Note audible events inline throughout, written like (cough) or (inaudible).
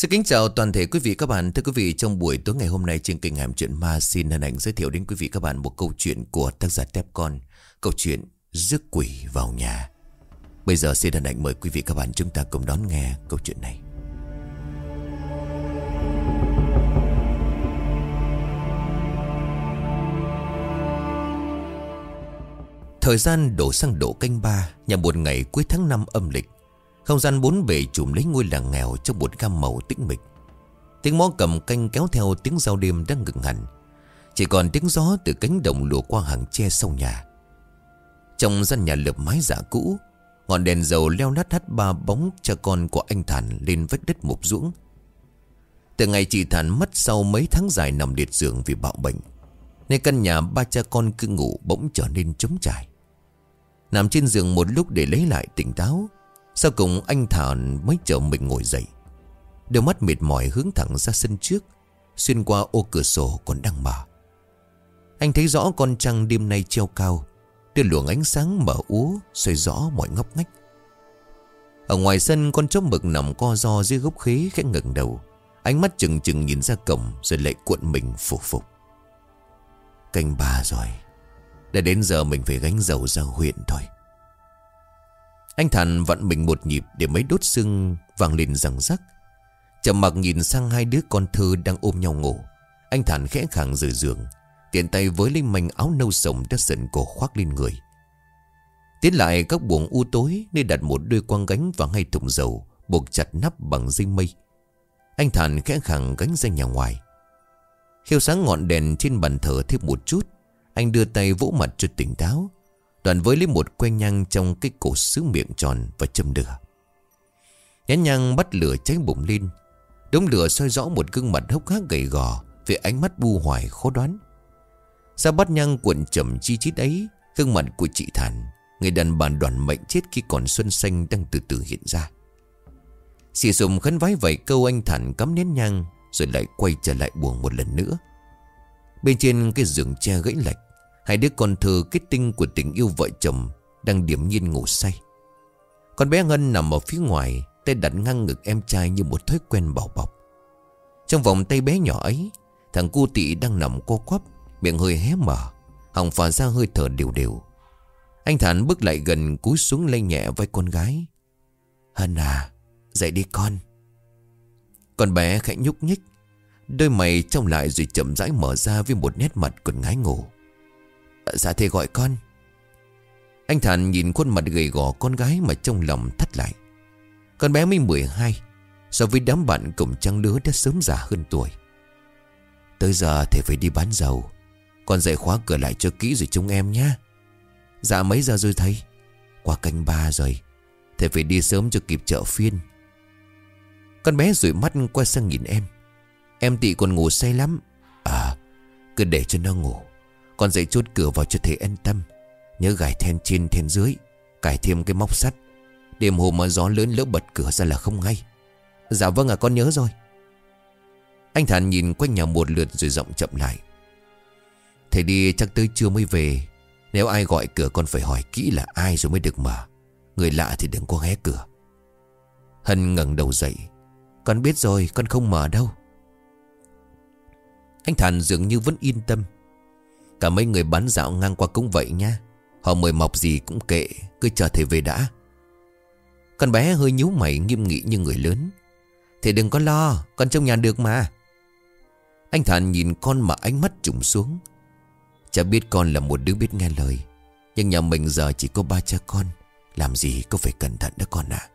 Xin kính chào toàn thể quý vị các bạn. Thưa quý vị, trong buổi tối ngày hôm nay trên kênh Hàm Chuyện Ma xin hân hạnh giới thiệu đến quý vị các bạn một câu chuyện của tác giả Tép Con. Câu chuyện Rước Quỷ vào nhà. Bây giờ xin hân hạnh mời quý vị các bạn chúng ta cùng đón nghe câu chuyện này. Thời gian đổ sang độ canh ba, nhà một ngày cuối tháng 5 âm lịch. Không gian bốn bề trùm lấy ngôi làng nghèo trong một gam màu tĩnh mịch. Tiếng mõ cầm canh kéo theo tiếng giao đêm đang ngừng hẳn. Chỉ còn tiếng gió từ cánh đồng lùa qua hàng tre sau nhà. Trong gian nhà lợp mái giả cũ, ngọn đèn dầu leo lát hắt ba bóng cha con của anh Thản lên vách đất mục ruỗng. Từ ngày chị Thản mất sau mấy tháng dài nằm liệt giường vì bạo bệnh, nên căn nhà ba cha con cứ ngủ bỗng trở nên trống trải. Nằm trên giường một lúc để lấy lại tỉnh táo sau cùng anh Thảo mới chở mình ngồi dậy? Đôi mắt mệt mỏi hướng thẳng ra sân trước, Xuyên qua ô cửa sổ còn đang mở. Anh thấy rõ con trăng đêm nay treo cao, Đưa luồng ánh sáng mở ú xoay rõ mọi ngóc ngách. Ở ngoài sân, con chó mực nằm co do dưới gốc khế khẽ ngẩng đầu, Ánh mắt chừng chừng nhìn ra cổng Rồi lại cuộn mình phục phục. Canh ba rồi, đã đến giờ mình phải gánh dầu ra huyện thôi. Anh Thản vặn mình một nhịp Để mấy đốt xương vàng lên răng rắc. Chầm mặc nhìn sang hai đứa con thơ Đang ôm nhau ngủ. Anh Thản khẽ khàng rời giường, Tiện tay với lên mảnh áo nâu sồng Đã sần cổ khoác lên người. Tiến lại các buồng u tối Nơi đặt một đôi quang gánh và ngay thùng dầu Buộc chặt nắp bằng dây mây. Anh Thản khẽ khàng gánh ra nhà ngoài. Khiêu sáng ngọn đèn trên bàn thờ thêm một chút, anh đưa tay vỗ mặt cho tỉnh táo. Đoàn với lấy một que nhang trong cái cổ sứ miệng tròn và châm lửa. Nhán nhang bắt lửa cháy bụng lên. Đống lửa soi rõ một gương mặt hốc hác gầy gò Về ánh mắt bu hoài khó đoán. Sao bắt nhang cuộn chậm chi chít ấy, Gương mặt của chị Thản, Người đàn bà đoàn mệnh chết khi còn xuân xanh đang từ từ hiện ra. Xì sùng khấn vái vài câu anh Thản cắm nén nhang, Rồi lại quay trở lại buồng một lần nữa. Bên trên cái giường tre gãy lạch Hai đứa con thơ kết tinh của tình yêu vợ chồng Đang điểm nhiên ngủ say. Con bé Ngân nằm ở phía ngoài, Tay đặt ngang ngực em trai như một thói quen bảo bọc. Trong vòng tay bé nhỏ ấy, Thằng cu tị đang nằm co quắp, Miệng hơi hé mở Hòng phả ra hơi thở đều đều. Anh Thản bước lại gần, cúi xuống lay nhẹ vai con gái. Hân à Dậy đi con. Con bé khẽ nhúc nhích, Đôi mày trong lại rồi chậm rãi mở ra với một nét mặt còn ngái ngủ. Dạ thầy gọi con. Anh Thản nhìn khuôn mặt gầy gò con gái mà trong lòng thắt lại. Con bé mới 12 So với đám bạn cùng trăng lứa đã sớm già hơn tuổi. Tới giờ thầy phải đi bán dầu. Con dạy khóa cửa lại cho kỹ rồi chúng em nhé. Dạ mấy giờ rồi thầy? Qua canh ba rồi. Thầy phải đi sớm cho kịp chợ phiên. Con bé rủi mắt qua sang nhìn em. Em tị còn ngủ say lắm. À cứ để cho nó ngủ. Con dậy chốt cửa vào cho thầy an tâm, Nhớ gài then trên then dưới, cài thêm cái móc sắt. Đêm hôm mà gió lớn lỡ bật cửa ra là không ngay. Dạ vâng à con nhớ rồi. Anh Thản nhìn quanh nhà một lượt rồi giọng chậm lại. Thầy đi chắc tới trưa mới về. Nếu ai gọi cửa con phải hỏi kỹ là ai rồi mới được mở Người lạ thì đừng có hé cửa. Hân ngẩng đầu dậy. Con biết rồi, con không mở đâu. Anh Thản dường như vẫn yên tâm. Cả mấy người bán dạo ngang qua cũng vậy nha Họ mời mọc gì cũng kệ, Cứ chờ thầy về đã. Con bé hơi nhíu mày, nghiêm nghị như người lớn. Thầy đừng có lo, Con trong nhà được mà. Anh Thản nhìn con mà ánh mắt trùng xuống. Chả biết con là một đứa biết nghe lời, Nhưng nhà mình giờ chỉ có ba cha con. Làm gì có phải cẩn thận đó con à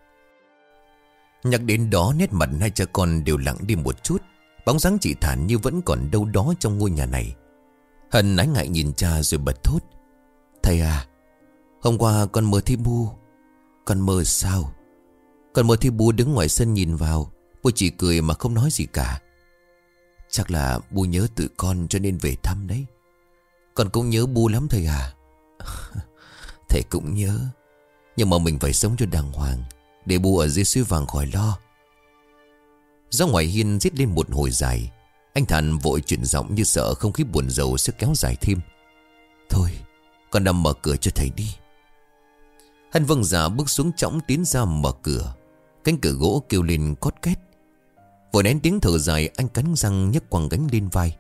Nhắc đến đó, nét mặt hai cha con đều lặng đi một chút. Bóng dáng chị Thản như vẫn còn đâu đó trong ngôi nhà này. Hân ái ngại nhìn cha rồi bật thốt. Thầy à Hôm qua con mơ thấy bu. Con mơ sao? Con mơ thấy bu đứng ngoài sân nhìn vào. Bu chỉ cười mà không nói gì cả. Chắc là bu nhớ tự con cho nên về thăm đấy. Con cũng nhớ bu lắm thầy à. (laughs) Thầy cũng nhớ. Nhưng mà mình phải sống cho đàng hoàng Để bu ở dưới suối vàng khỏi lo. Ra ngoài hiên giết lên một hồi dài. Anh Thành vội chuyển giọng như sợ không khí buồn rầu sẽ kéo dài thêm. Thôi, Con nằm mở cửa cho thầy đi. Hân vâng giả bước xuống trõng tiến ra mở cửa. Cánh cửa gỗ kêu lên cót két. Vội nén tiếng thở dài, anh cắn răng nhấc quăng gánh lên vai.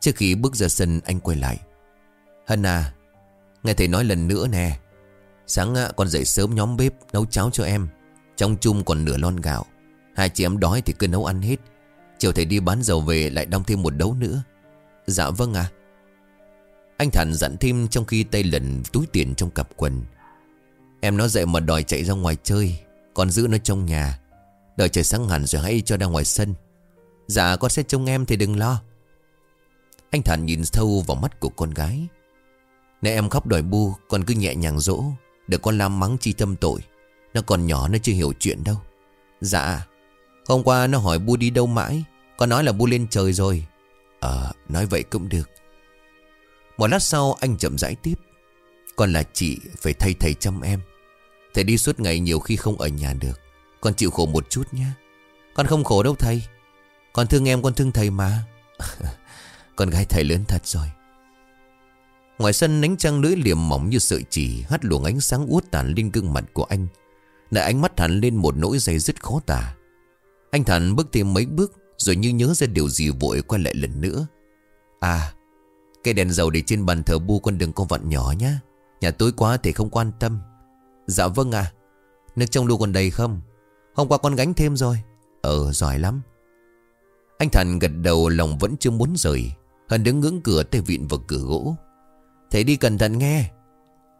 Trước khi bước ra sân, anh quay lại. Hân à Nghe thầy nói lần nữa nè. Sáng à, con dậy sớm nhóm bếp nấu cháo cho em. Trong chung còn nửa lon gạo. Hai chị em đói thì cứ nấu ăn hết. Chiều thầy đi bán dầu về lại đong thêm một đấu nữa. Dạ vâng ạ. Anh Thản dặn thêm trong khi tay lần túi tiền trong cặp quần. Em nó dậy mà đòi chạy ra ngoài chơi, Còn giữ nó trong nhà. Đợi trời sáng hẳn rồi hãy cho ra ngoài sân. Dạ con sẽ trông em thì đừng lo. Anh Thản nhìn sâu vào mắt của con gái. Nè em khóc đòi bu, Con cứ nhẹ nhàng dỗ, Để con làm mắng chi tâm tội. Nó còn nhỏ, nó chưa hiểu chuyện đâu. Dạ. Hôm qua nó hỏi bu đi đâu mãi Con nói là bu lên trời rồi. Ờ nói vậy cũng được. Một lát sau anh chậm rãi tiếp. Con là chị phải thay thầy chăm em. Thầy đi suốt ngày nhiều khi không ở nhà được. Con chịu khổ một chút nhé. Con không khổ đâu thầy. Con thương em, con thương thầy mà. (laughs) Con gái thầy lớn thật rồi. Ngoài sân, ánh trăng lưỡi liềm mỏng như sợi chỉ Hắt luồng ánh sáng út tàn lên gương mặt của anh. Lại ánh mắt hẳn lên một nỗi dây dứt khó tả. Anh Thản bước thêm mấy bước Rồi như nhớ ra điều gì vội quay lại lần nữa. À Cây đèn dầu để trên bàn thờ bu con đừng có vặn nhỏ nhá. Nhà tối quá thì không quan tâm. Dạ vâng à Nước trong lu còn đầy không? Hôm qua con gánh thêm rồi. Ờ giỏi lắm. Anh Thành gật đầu lòng vẫn chưa muốn rời. Hân đứng ngưỡng cửa tay vịn vào cửa gỗ. Thầy đi cẩn thận nghe.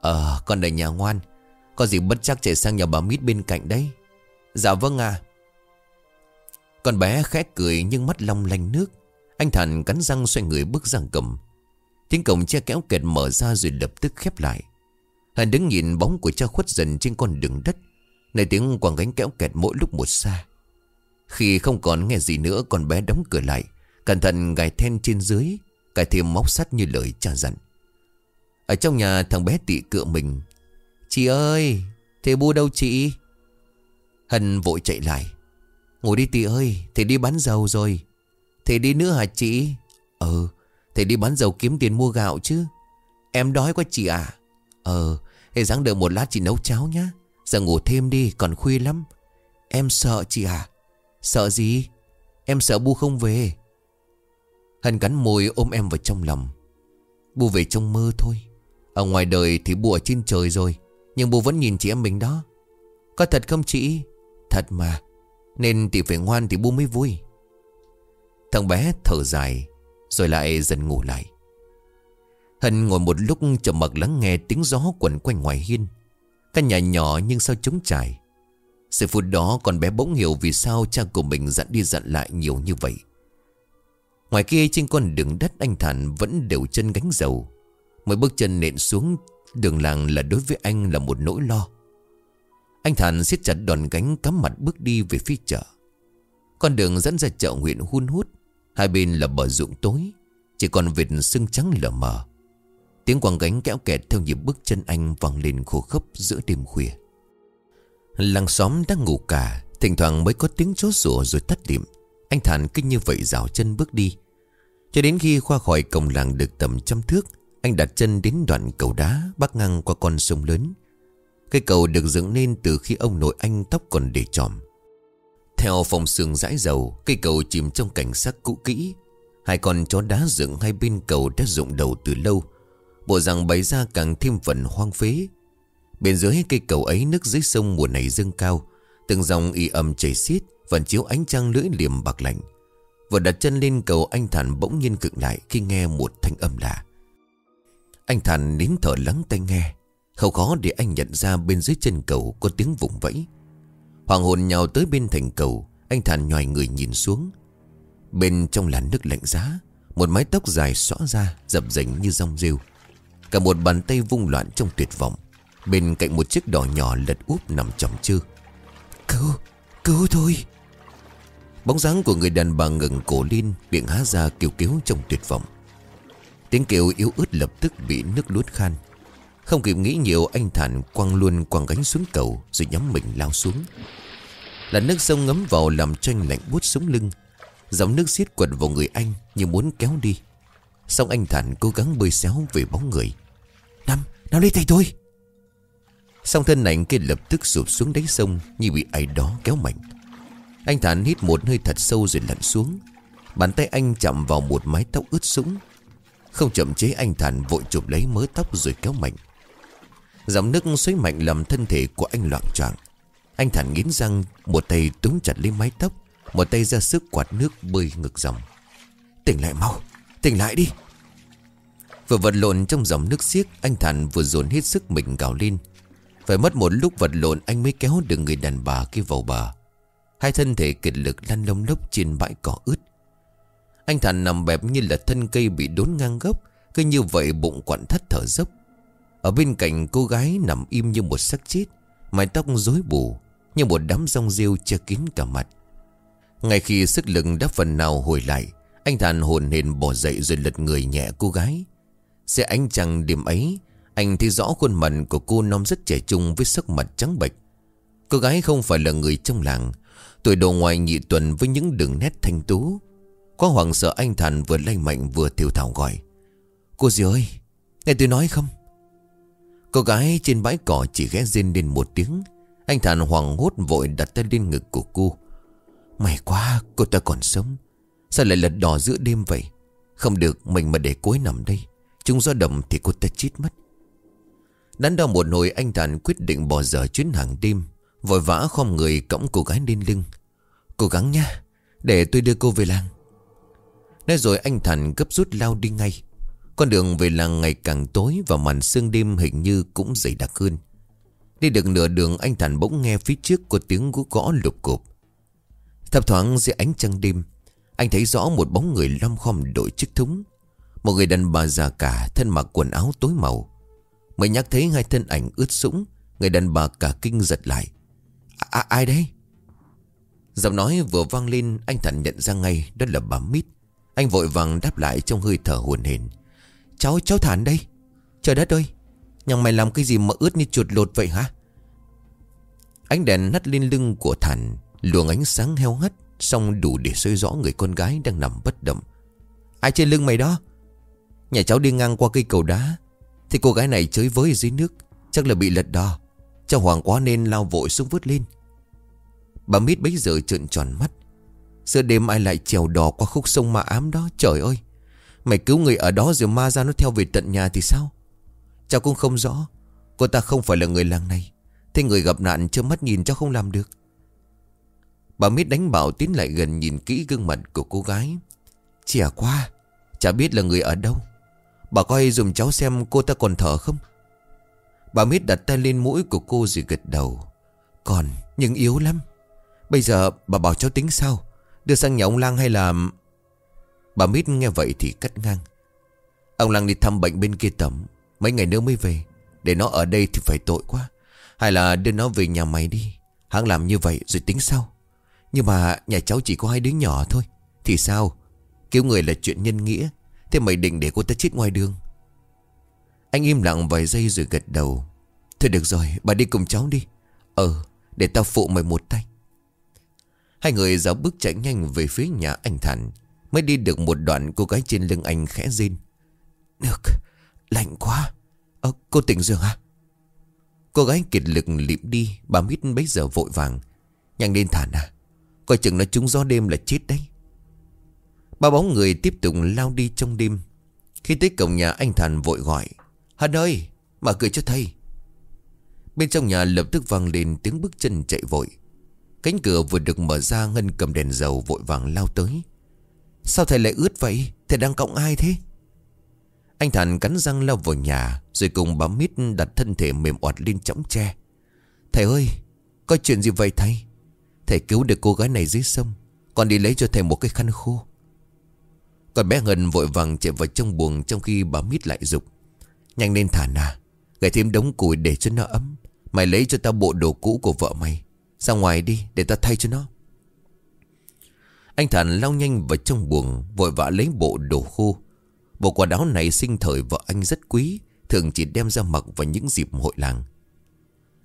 Ờ con ở nhà ngoan. Có gì bất chắc chạy sang nhà bà Mít bên cạnh đấy. Dạ vâng à con bé khẽ cười nhưng mắt long lanh nước. Anh Thành cắn răng xoay người bước ra cầm. Tiếng cổng che kéo kẹt mở ra rồi lập tức khép lại. Hàn đứng nhìn bóng của cha khuất dần trên con đường đất. Nơi tiếng quảng gánh kéo kẹt mỗi lúc một xa. Khi không còn nghe gì nữa, Con bé đóng cửa lại. Cẩn thận gài then trên dưới, Cài thêm móc sắt như lời cha dặn. Ở trong nhà, thằng bé tị cựa mình. Chị ơi Thầy bu đâu chị? Hân vội chạy lại ngủ đi tị ơi, Thầy đi bán dầu rồi. Thầy đi nữa hả chị? Ừ Thầy đi bán dầu kiếm tiền mua gạo chứ. Em đói quá chị à Ờ Thầy ráng đợi một lát chị nấu cháo nhá. Giờ ngủ thêm đi, còn khuya lắm. Em sợ chị à Sợ gì? Em sợ Bu không về. Hân cắn môi ôm em vào trong lòng. Bu về trong mơ thôi. Ở ngoài đời thì Bu ở trên trời rồi, Nhưng Bu vẫn nhìn chị em mình đó. Có thật không chị? Thật mà. Nên tỷ phải ngoan thì Bu mới vui. Thằng bé thở dài, Rồi lại dần ngủ lại. Hân ngồi một lúc chậm mặc lắng nghe tiếng gió quẩn quanh ngoài hiên. Căn nhà nhỏ nhưng sao trống trải. Sự phút đó con bé bỗng hiểu vì sao cha của mình dặn đi dặn lại nhiều như vậy. Ngoài kia trên con đường đất anh Thản vẫn đều chân gánh dầu. Mỗi bước chân nện xuống, đường làng là đối với anh là một nỗi lo. Anh Thản siết chặt đòn gánh cắm mặt bước đi về phía chợ Con đường dẫn ra chợ huyện hun hút Hai bên là bờ ruộng tối Chỉ còn vịt sưng trắng lờ mờ Tiếng quảng gánh kéo kẹt theo nhịp bước chân anh vang lên khô khốc giữa đêm khuya. Làng xóm đang ngủ cả, thỉnh thoảng mới có tiếng chó sủa rồi tắt điểm. Anh Thản kinh như vậy rào chân bước đi. Cho đến khi qua khỏi cổng làng được tầm trăm thước, anh đặt chân đến đoạn cầu đá bắc ngang qua con sông lớn. Cây cầu được dựng nên từ khi ông nội anh tóc còn để tròm. Theo phòng xương rãi dầu, cây cầu chìm trong cảnh sắc cũ kỹ. Hai con chó đá dựng hai bên cầu đã rụng đầu từ lâu, Bộ rằng bày ra càng thêm phần hoang phế. Bên dưới cây cầu ấy nước dưới sông mùa này dâng cao. Từng dòng y ầm chảy xiết Vẫn chiếu ánh trăng lưỡi liềm bạc lạnh. Vừa đặt chân lên cầu anh Thản bỗng nhiên cực lại Khi nghe một thanh âm lạ. Anh Thản nín thở lắng tai nghe. Không khó để anh nhận ra bên dưới chân cầu Có tiếng vùng vẫy. Hoàng hồn nhào tới bên thành cầu Anh Thản nhòi người nhìn xuống. Bên trong làn nước lạnh giá Một mái tóc dài xõa ra Dập dềnh như rong rêu. Cả một bàn tay vung loạn trong tuyệt vọng. Bên cạnh một chiếc đỏ nhỏ lật úp nằm chồng chư Cứu, cứu thôi Bóng dáng của người đàn bà ngừng cổ lên Miệng há ra kêu cứu trong tuyệt vọng. Tiếng kêu yếu ớt lập tức bị nước luốt khan. Không kịp nghĩ nhiều anh thản quăng luôn quăng gánh xuống cầu Rồi nhắm mình lao xuống. Là nước sông ngấm vào làm cho anh lạnh buốt sống lưng. Dòng nước xiết quật vào người anh Như muốn kéo đi. Xong anh Thản cố gắng bơi xéo về bóng người. Năm, nào lấy tay tôi Xong thân ảnh kia lập tức sụp xuống đáy sông Như bị ai đó kéo mạnh. Anh Thản hít một hơi thật sâu rồi lặn xuống. Bàn tay anh chạm vào một mái tóc ướt sũng. Không chậm chế anh Thản vội chụp lấy mớ tóc rồi kéo mạnh. Dòng nước xoáy mạnh làm thân thể của anh loạn choạng. Anh Thản nghiến răng, Một tay túm chặt lấy mái tóc, Một tay ra sức quạt nước bơi ngực dòng. Tỉnh lại mau, Tỉnh lại đi. Vừa vật lộn trong dòng nước xiếc, Anh Thản vừa dồn hết sức mình gào lên. Phải mất một lúc vật lộn Anh mới kéo được người đàn bà kia vào bờ. Hai thân thể kiệt lực lăn lông lốc trên bãi cỏ ướt. Anh Thản nằm bẹp như là thân cây bị đốn ngang gốc, Cứ như vậy bụng quặn thắt thở dốc. Ở bên cạnh cô gái nằm im như một xác chết, Mái tóc rối bù, Như một đám rong rêu che kín cả mặt. Ngay khi sức lực đã phần nào hồi lại, Anh Thản hồn hền bỏ dậy rồi lật người nhẹ cô gái. Xe ánh trăng điểm ấy, Anh thấy rõ khuôn mặt của cô non rất trẻ trung với sắc mặt trắng bệch. Cô gái không phải là người trong làng, Tuổi đầu ngoài nhị tuần với những đường nét thanh tú. Có hoàng sợ anh Thản vừa lay mạnh vừa thiểu thảo gọi. Cô dì ơi, Nghe tôi nói không? Cô gái trên bãi cỏ chỉ ghé rên lên một tiếng. Anh Thản hoàng hốt vội đặt tay lên ngực của cô. May quá, cô ta còn sống. Sao lại lật đỏ giữa đêm vậy? Không được, mình mà để cuối nằm đây. Chúng do đầm thì cô ta chết mất. Đắn đo một hồi, anh Thản quyết định bỏ dở chuyến hàng đêm. Vội vã khom người cõng cô gái lên lưng. Cố gắng nha Để tôi đưa cô về làng. Nói rồi anh Thành gấp rút lao đi ngay. Con đường về làng ngày càng tối Và màn sương đêm hình như cũng dày đặc hơn. Đi được nửa đường anh Thành bỗng nghe phía trước Có tiếng gũ gõ lục cục Thập thoáng dưới ánh trăng đêm Anh thấy rõ một bóng người lom khom đội chiếc thúng. Một người đàn bà già cả Thân mặc quần áo tối màu. Mới nhắc thấy hai thân ảnh ướt sũng Người đàn bà cả kinh giật lại. À, Ai đấy? Giọng nói vừa vang lên Anh Thành nhận ra ngay đó là bà Mít. Anh vội vàng đáp lại trong hơi thở hồn hển. Cháu cháu Thản đây. Trời đất ơi Nhằng mày làm cái gì mà ướt như chuột lột vậy hả? Ánh đèn hắt lên lưng của Thản, Luồng ánh sáng heo hắt Xong đủ để soi rõ người con gái đang nằm bất động. Ai trên lưng mày đó? Nhà cháu đi ngang qua cây cầu đá, Thì cô gái này chơi với dưới nước, Chắc là bị lật đò. Cháu hoàng quá nên lao vội xuống vớt lên. Bà mít bấy giờ trợn tròn mắt. Giữa đêm ai lại trèo đò qua khúc sông ma ám đó, Trời ơi. Mày cứu người ở đó rồi ma ra nó theo về tận nhà thì sao? Cháu cũng không rõ. Cô ta không phải là người làng này. Thế người gặp nạn chưa mắt nhìn cháu không làm được. Bà mít đánh bảo tiến lại gần nhìn kỹ gương mặt của cô gái. Trẻ quá Chả biết là người ở đâu. Bà coi dùm cháu xem cô ta còn thở không? Bà mít đặt tay lên mũi của cô rồi gật đầu. Còn, nhưng yếu lắm. Bây giờ bà bảo cháu tính sao? Đưa sang nhà ông Lang hay là Bà Mít nghe vậy thì cắt ngang. Ông Lang đi thăm bệnh bên kia tầm Mấy ngày nữa mới về. Để nó ở đây thì phải tội quá. Hay là đưa nó về nhà mày đi. Hắn làm như vậy rồi tính sau. Nhưng mà nhà cháu chỉ có hai đứa nhỏ thôi. Thì sao? Cứu người là chuyện nhân nghĩa. Thế mày định để cô ta chết ngoài đường. Anh im lặng vài giây rồi gật đầu. Thôi được rồi, bà đi cùng cháu đi. Ờ để tao phụ mày một tay. Hai người giáo bước chạy nhanh về phía nhà anh Thành Mới đi được một đoạn, cô gái trên lưng anh khẽ rên. Được, Lạnh quá. Ờ cô tỉnh rồi hả à? Cô gái kiệt lực lịm đi, Bà mít bấy giờ vội vàng. Nhanh lên Thản à Coi chừng nó trúng gió đêm là chết đấy. Ba bóng người tiếp tục lao đi trong đêm. Khi tới cổng nhà, anh Thản vội gọi. Hân ơi, Mở cửa cho thầy. Bên trong nhà lập tức vang lên tiếng bước chân chạy vội. Cánh cửa vừa được mở ra, Ngân cầm đèn dầu vội vàng lao tới. Sao thầy lại ướt vậy? Thầy đang cộng ai thế? Anh Thành cắn răng lao vào nhà, Rồi cùng bám mít đặt thân thể mềm oặt lên chõng tre. Thầy ơi, Có chuyện gì vậy thầy? Thầy cứu được cô gái này dưới sông, Còn đi lấy cho thầy một cái khăn khô. Còn bé Ngân vội vàng chạy vào trong buồng Trong khi bà mít lại dục. Nhanh lên thả nà Gãy thêm đống củi để cho nó ấm. Mày lấy cho tao bộ đồ cũ của vợ mày. Ra ngoài đi, để tao thay cho nó. Anh Thản lao nhanh vào trong buồng, Vội vã lấy bộ đồ khô. Bộ quần áo này sinh thời vợ anh rất quý, Thường chỉ đem ra mặc vào những dịp hội làng.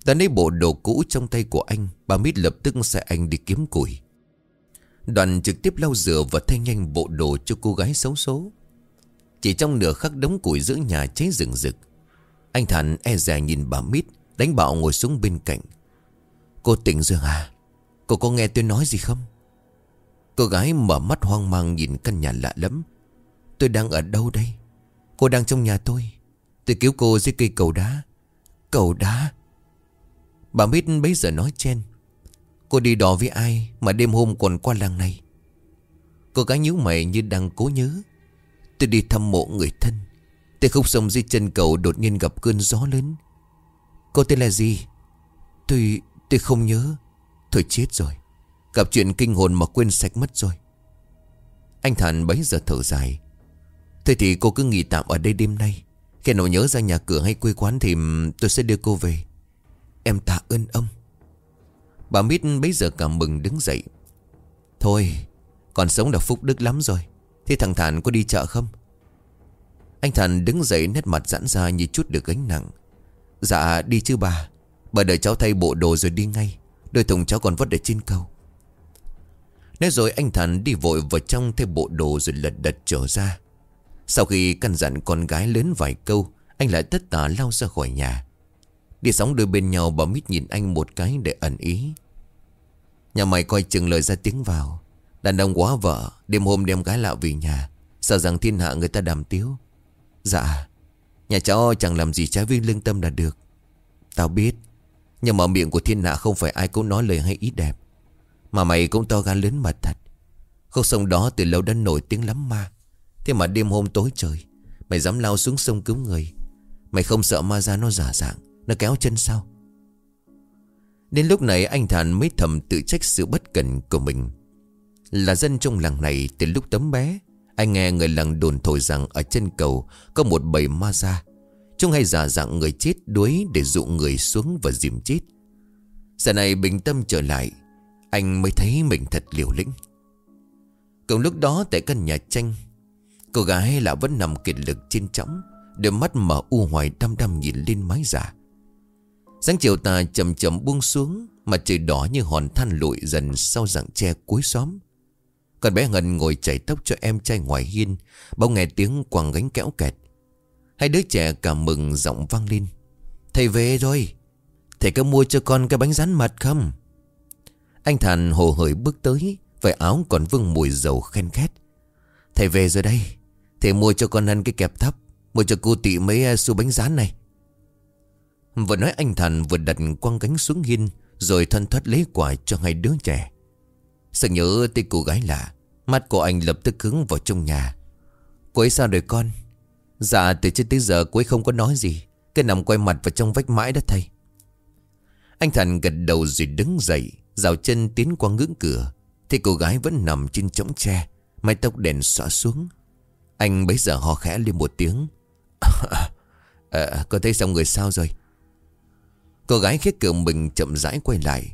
Ta lấy bộ đồ cũ trong tay của anh, Bà Mít lập tức sẽ anh đi kiếm củi. Đoàn trực tiếp lau rửa và thay nhanh bộ đồ cho cô gái xấu số Chỉ trong nửa khắc đống củi giữa nhà cháy rừng rực. Anh Thản e dè nhìn bà Mít, Đánh bạo ngồi xuống bên cạnh. Cô tỉnh rồi à Cô có nghe tôi nói gì không? Cô gái mở mắt hoang mang nhìn căn nhà lạ lắm Tôi đang ở đâu đây? Cô đang trong nhà tôi. Tôi cứu cô dưới cây cầu đá. Cầu đá? Bà Mít bấy giờ nói chen. Cô đi đò với ai Mà đêm hôm còn qua làng này? Cô gái nhíu mày như đang cố nhớ. Tôi đi thăm mộ người thân. Tôi khúc sông dưới chân cầu đột nhiên gặp cơn gió lớn. Cô tên là gì? Tôi tôi không nhớ. Thôi chết rồi. Gặp chuyện kinh hồn mà quên sạch mất rồi. Anh Thản bấy giờ thở dài. Thế thì cô cứ nghỉ tạm ở đây đêm nay. Khi nào nhớ ra nhà cửa hay quê quán Thì tôi sẽ đưa cô về. Em tạ ơn ông. Bà Mít bấy giờ cảm mừng đứng dậy. Thôi, Còn sống là phúc đức lắm rồi. Thế thằng Thản có đi chợ không? Anh Thản đứng dậy nét mặt giãn ra Như chút được gánh nặng. Dạ đi chứ bà. Bà đợi cháu thay bộ đồ rồi đi ngay. Đôi thùng cháu còn vất ở trên cầu. Nói rồi anh Thần đi vội vào trong Thêm bộ đồ rồi lật đật trở ra. Sau khi căn dặn con gái lớn vài câu, Anh lại tất tả lao ra khỏi nhà. Đi sóng đôi bên nhau bà mít nhìn anh một cái để ẩn ý. Nhà mày coi chừng lời ra tiếng vào. Đàn ông quá vợ, Đêm hôm đem gái lạ về nhà. Sợ rằng thiên hạ người ta đàm tiếu. Dạ Nhà cháu chẳng làm gì trái với lương tâm là được. Tao biết, Nhưng mà miệng của thiên hạ không phải ai cũng nói lời hay ý đẹp. Mà mày cũng to gan lớn mật thật. Khúc sông đó từ lâu đã nổi tiếng lắm ma. Thế mà đêm hôm tối trời, Mày dám lao xuống sông cứu người. Mày không sợ ma ra nó giả dạng, Nó kéo chân sao? Đến lúc này anh Thản mới thầm tự trách sự bất cẩn của mình. Là dân trong làng này, từ lúc tấm bé, Anh nghe người làng đồn thổi rằng ở chân cầu có một bầy ma ra Chúng hay giả dạng người chết đuối để dụ người xuống và dìm chết. Giờ này bình tâm trở lại anh mới thấy mình thật liều lĩnh. Cùng lúc đó tại căn nhà tranh, Cô gái là vẫn nằm kiệt lực trên chõng Đôi mắt mở u hoài đăm đăm nhìn lên mái giả. Sáng chiều tà chậm chậm buông xuống Mặt trời đỏ như hòn than lụi dần sau rặng tre cuối xóm. Còn bé Ngân ngồi chảy tóc cho em trai ngoài hiên, Bỗng nghe tiếng quàng gánh kéo kẹt. Hai đứa trẻ cảm mừng giọng vang lên. Thầy về rồi. Thầy có mua cho con cái bánh rán mật không? Anh Thàn hồ hởi bước tới Vải áo còn vương mùi dầu khen khét Thầy về rồi đây, Thầy mua cho con ăn cái kẹp thấp, Mua cho cô tị mấy à, xu bánh rán này. Vừa nói anh Thàn vừa đặt quăng cánh xuống hiên, Rồi thân thoát lấy quả cho hai đứa trẻ. Sợ nhớ tới cô gái lạ, Mắt của anh lập tức cứng vào trong nhà. Cô ấy sao rồi con? Dạ từ trước tới giờ cô ấy không có nói gì cứ nằm quay mặt vào trong vách mãi đó thầy. Anh Thành gật đầu rồi đứng dậy. Rào chân tiến qua ngưỡng cửa Thì cô gái vẫn nằm trên trống tre Mái tóc đèn xõa xuống. Anh bấy giờ ho khẽ lên một tiếng. À, (laughs) Có thấy xong người sao rồi? Cô gái khét cửa mình chậm rãi quay lại.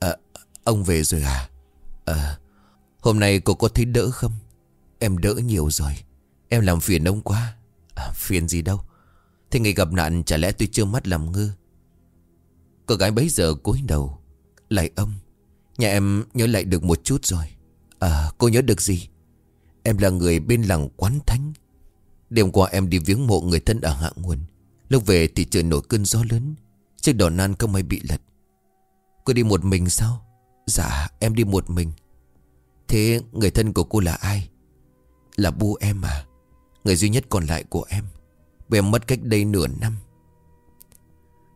À, Ông về rồi à? À, Hôm nay cô có thấy đỡ không? Em đỡ nhiều rồi. Em làm phiền ông quá. À, Phiền gì đâu. Thế ngày gặp nạn chả lẽ tôi chưa mắt làm ngư Cô gái bấy giờ cúi đầu lại ông Nhà em nhớ lại được một chút rồi. À cô nhớ được gì? Em là người bên làng quán thánh. Đêm qua em đi viếng mộ người thân ở hạ nguồn. Lúc về thì trời nổi cơn gió lớn. Chiếc đò nan không may bị lật. Cô đi một mình sao? Dạ em đi một mình. Thế người thân của cô là ai? Là bu em à? Người duy nhất còn lại của em. Bởi em mất cách đây nửa năm.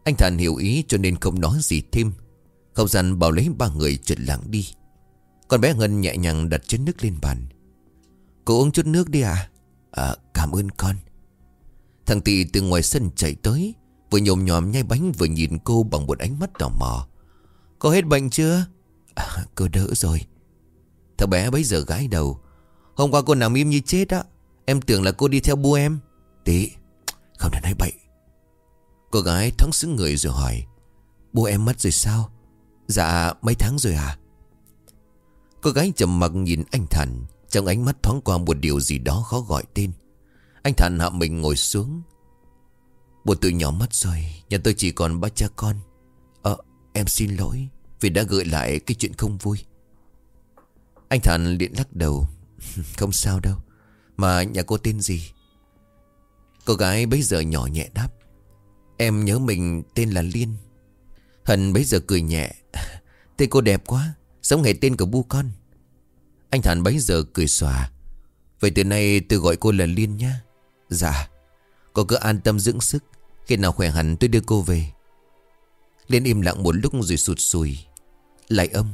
Anh Thản hiểu ý cho nên không nói gì thêm. Không gian bảo lấy ba người trượt lặng đi. Con bé Ngân nhẹ nhàng đặt chén nước lên bàn. Cô uống chút nước đi à À cảm ơn con. Thằng Tị từ ngoài sân chạy tới Vừa nhồm nhòm nhai bánh vừa nhìn cô bằng một ánh mắt tò mò. Cô hết bệnh chưa? À, Cô đỡ rồi. Thằng bé bấy giờ gái đầu. Hôm qua cô nằm im như chết á. Em tưởng là cô đi theo bu em. Tị Không thể nói bậy. Cô gái thoáng xứng người rồi hỏi. Bu em mất rồi sao? Dạ mấy tháng rồi à Cô gái trầm mặc nhìn anh Thành Trong ánh mắt thoáng qua một điều gì đó khó gọi tên. Anh Thành hạ mình ngồi xuống. Bộ tự nhỏ mất rồi Nhà tôi chỉ còn ba cha con. Ờ em xin lỗi Vì đã gợi lại cái chuyện không vui. Anh Thành liền lắc đầu. (laughs) Không sao đâu, Mà nhà cô tên gì? Cô gái bấy giờ nhỏ nhẹ đáp. Em nhớ mình tên là Liên. Hân bấy giờ cười nhẹ. Tên cô đẹp quá, Giống ngày tên của bu con. Anh Thản bấy giờ cười xòa. Vậy từ nay tôi gọi cô là Liên nhá. Dạ Cô cứ an tâm dưỡng sức. Khi nào khỏe hẳn tôi đưa cô về. Liên im lặng một lúc rồi sụt sùi. Lại âm,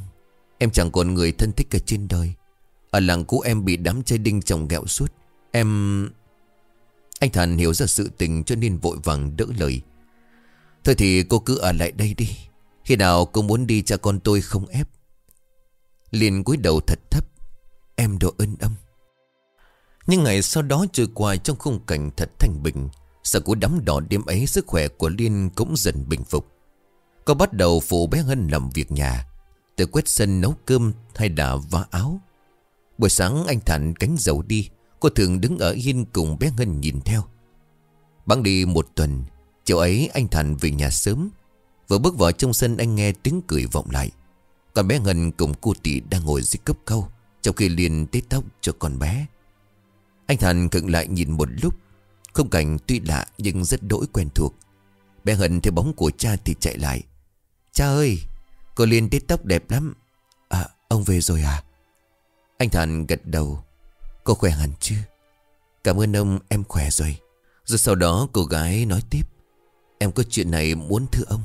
Em chẳng còn người thân thích cả trên đời. Ở làng cũ em bị đám chai đinh chồng gẹo suốt. Em... Anh Thản hiểu ra sự tình cho nên vội vàng đỡ lời. Thôi thì cô cứ ở lại đây đi. Khi nào cô muốn đi cha con tôi không ép. Liên cúi đầu thật thấp. Em đồ ơn âm Nhưng ngày sau đó trôi qua trong khung cảnh thật thanh bình. Sau cú đắm đỏ đêm ấy, Sức khỏe của Liên cũng dần bình phục. Cô bắt đầu phụ bé Hân làm việc nhà. Từ quét sân nấu cơm hay đà vá áo. Buổi sáng anh Thản cánh dầu đi. Cô thường đứng ở hiên cùng bé Hân nhìn theo. Bắn đi một tuần Chiều ấy anh thành về nhà sớm, Vừa bước vào trong sân anh nghe tiếng cười vọng lại. Còn bé Ngân cùng cô tỷ đang ngồi dưới cấp câu Trong khi liền tết tóc cho con bé. Anh thành cận lại nhìn một lúc Không cảnh tuy lạ nhưng rất đỗi quen thuộc. Bé Hân thấy bóng của cha thì chạy lại. Cha ơi, Cô Liên tết tóc đẹp lắm. À ông về rồi à? Anh thành gật đầu. Cô khỏe hẳn chứ? Cảm ơn ông, em khỏe rồi. Rồi sau đó cô gái nói tiếp. Em có chuyện này muốn thưa ông.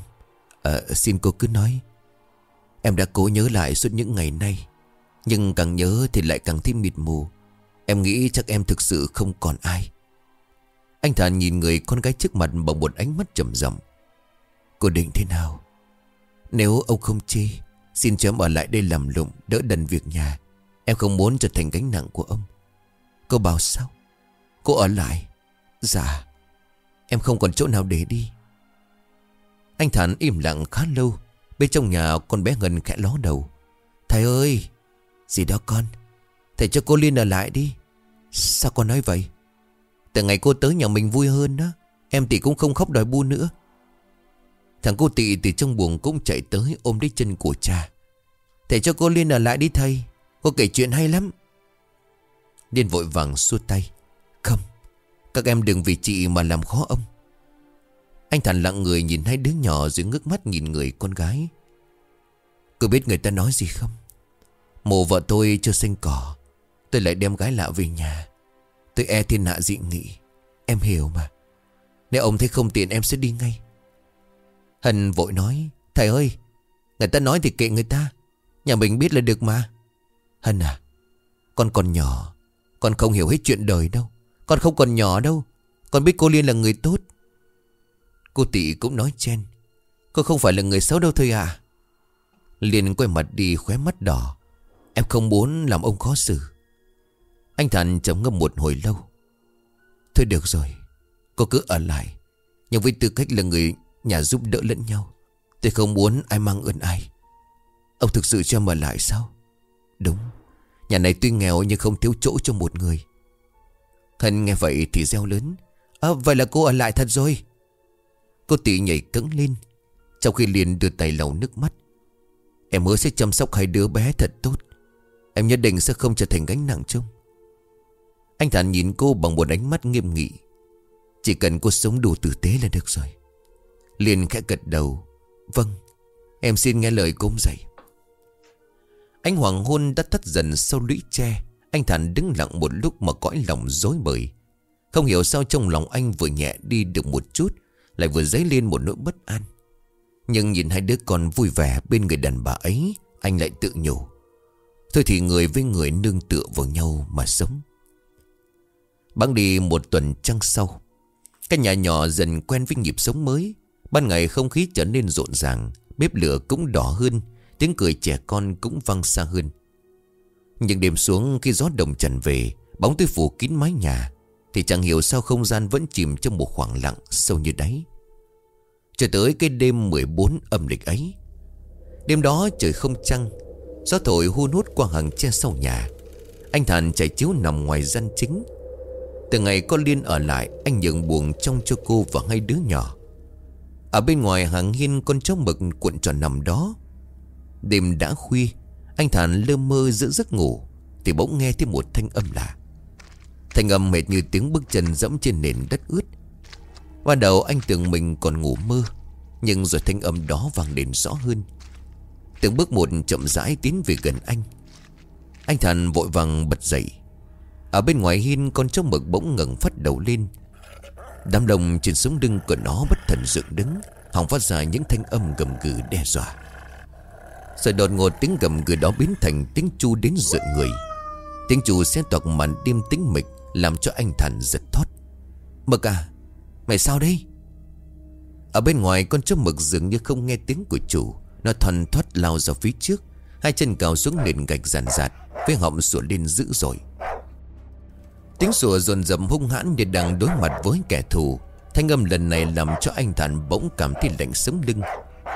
À, Xin cô cứ nói. Em đã cố nhớ lại suốt những ngày nay Nhưng càng nhớ thì lại càng thêm mịt mù. Em nghĩ chắc em thực sự không còn ai. Anh Thản nhìn người con gái trước mặt bằng một ánh mắt trầm rộng Cô định thế nào? Nếu ông không chê Xin cho em ở lại đây làm lụng Đỡ đần việc nhà. Em không muốn trở thành gánh nặng của ông. Cô bảo sao? Cô ở lại? Dạ. Em không còn chỗ nào để đi. Anh Thản im lặng khá lâu, Bên trong nhà con bé Ngân khẽ ló đầu. Thầy ơi, Gì đó con? Thầy cho cô Liên ở lại đi. Sao con nói vậy? Từ ngày cô tới nhà mình vui hơn đó, Em tỷ cũng không khóc đòi bu nữa. Thằng cô tị từ trong buồng cũng chạy tới ôm lấy chân của cha. Thầy cho cô Liên ở lại đi thầy, Cô kể chuyện hay lắm. Liên vội vàng xua tay. Không, Các em đừng vì chị mà làm khó ông. Anh Thành lặng người nhìn hai đứa nhỏ Rồi ngước mắt nhìn người con gái. Cô biết người ta nói gì không? Mồ vợ tôi chưa sinh cỏ, Tôi lại đem gái lạ về nhà. Tôi e thiên hạ dị nghị, Em hiểu mà. Nếu ông thấy không tiện em sẽ đi ngay. Hân vội nói, Thầy ơi, Người ta nói thì kệ người ta, Nhà mình biết là được mà. Hân à Con còn nhỏ, Con không hiểu hết chuyện đời đâu, Con không còn nhỏ đâu, Con biết cô Liên là người tốt. Cô tỷ cũng nói chen. Cô không phải là người xấu đâu thôi à. Liền quay mặt đi khóe mắt đỏ. Em không muốn làm ông khó xử. Anh Thành chống ngâm một hồi lâu. Thôi được rồi, Cô cứ ở lại. Nhưng với tư cách là người nhà giúp đỡ lẫn nhau, Tôi không muốn ai mang ơn ai. Ông thực sự cho mở lại sao? Đúng, Nhà này tuy nghèo nhưng không thiếu chỗ cho một người. Thân nghe vậy thì reo lớn. À vậy là cô ở lại thật rồi. Cô tỷ nhảy cứng lên. Trong khi liền đưa tay lau nước mắt, Em hứa sẽ chăm sóc hai đứa bé thật tốt. Em nhất định sẽ không trở thành gánh nặng chung Anh Thản nhìn cô bằng một ánh mắt nghiêm nghị. Chỉ cần cô sống đủ tử tế là được rồi. Liền khẽ gật đầu. Vâng Em xin nghe lời cô dạy. Anh hoàng hôn đã thất dần sau lũy tre. Anh Thản đứng lặng một lúc mà cõi lòng dối bời. Không hiểu sao trong lòng anh vừa nhẹ đi được một chút lại vừa dấy lên một nỗi bất an. Nhưng nhìn hai đứa con vui vẻ bên người đàn bà ấy, Anh lại tự nhủ. Thôi thì người với người nương tựa vào nhau mà sống. Bắn đi một tuần trăng sau, Căn nhà nhỏ dần quen với nhịp sống mới. Ban ngày không khí trở nên rộn ràng, Bếp lửa cũng đỏ hơn, Tiếng cười trẻ con cũng vang xa hơn. Nhưng đêm xuống khi gió đồng trần về, Bóng tối phủ kín mái nhà thì chẳng hiểu sao không gian vẫn chìm trong một khoảng lặng sâu như đáy. Cho tới cái đêm 14 âm lịch ấy, Đêm đó trời không trăng, Gió thổi hun hút qua hàng tre sau nhà. Anh Thản chạy chiếu nằm ngoài gian chính. Từ ngày con Liên ở lại, Anh nhường buồn trong cho cô và hai đứa nhỏ. Ở bên ngoài hàng hiên con chó mực cuộn tròn nằm đó. Đêm đã khuya, Anh Thản lơ mơ giữa giấc ngủ, Thì bỗng nghe thấy một thanh âm lạ. Thanh âm mệt như tiếng bước chân dẫm trên nền đất ướt. Ban đầu anh tưởng mình còn ngủ mơ, Nhưng rồi thanh âm đó vang đến rõ hơn. Từng bước một chậm rãi tiến về gần anh. Anh Thành vội vàng bật dậy. Ở bên ngoài hiên, con chó mực bỗng ngẩng phát đầu lên. Đám đông trên sống lưng của nó bất thần dựng đứng, Hòng phát ra những thanh âm gầm gừ đe dọa. Rồi đột ngột tiếng gầm gừ đó biến thành tiếng chu đến giận người. Tiếng chu xé toạc màn đêm tĩnh mịch. Làm cho anh Thành giật thoát Mực à Mày sao đây Ở bên ngoài, con chó mực dường như không nghe tiếng của chủ. Nó thần thoát lao ra phía trước, Hai chân cào xuống nền gạch giàn giạt, Với họng sủa lên dữ dội. Tiếng sủa dồn dập hung hãn như đang đối mặt với kẻ thù. Thanh âm lần này làm cho anh Thần bỗng cảm thấy lạnh sống lưng,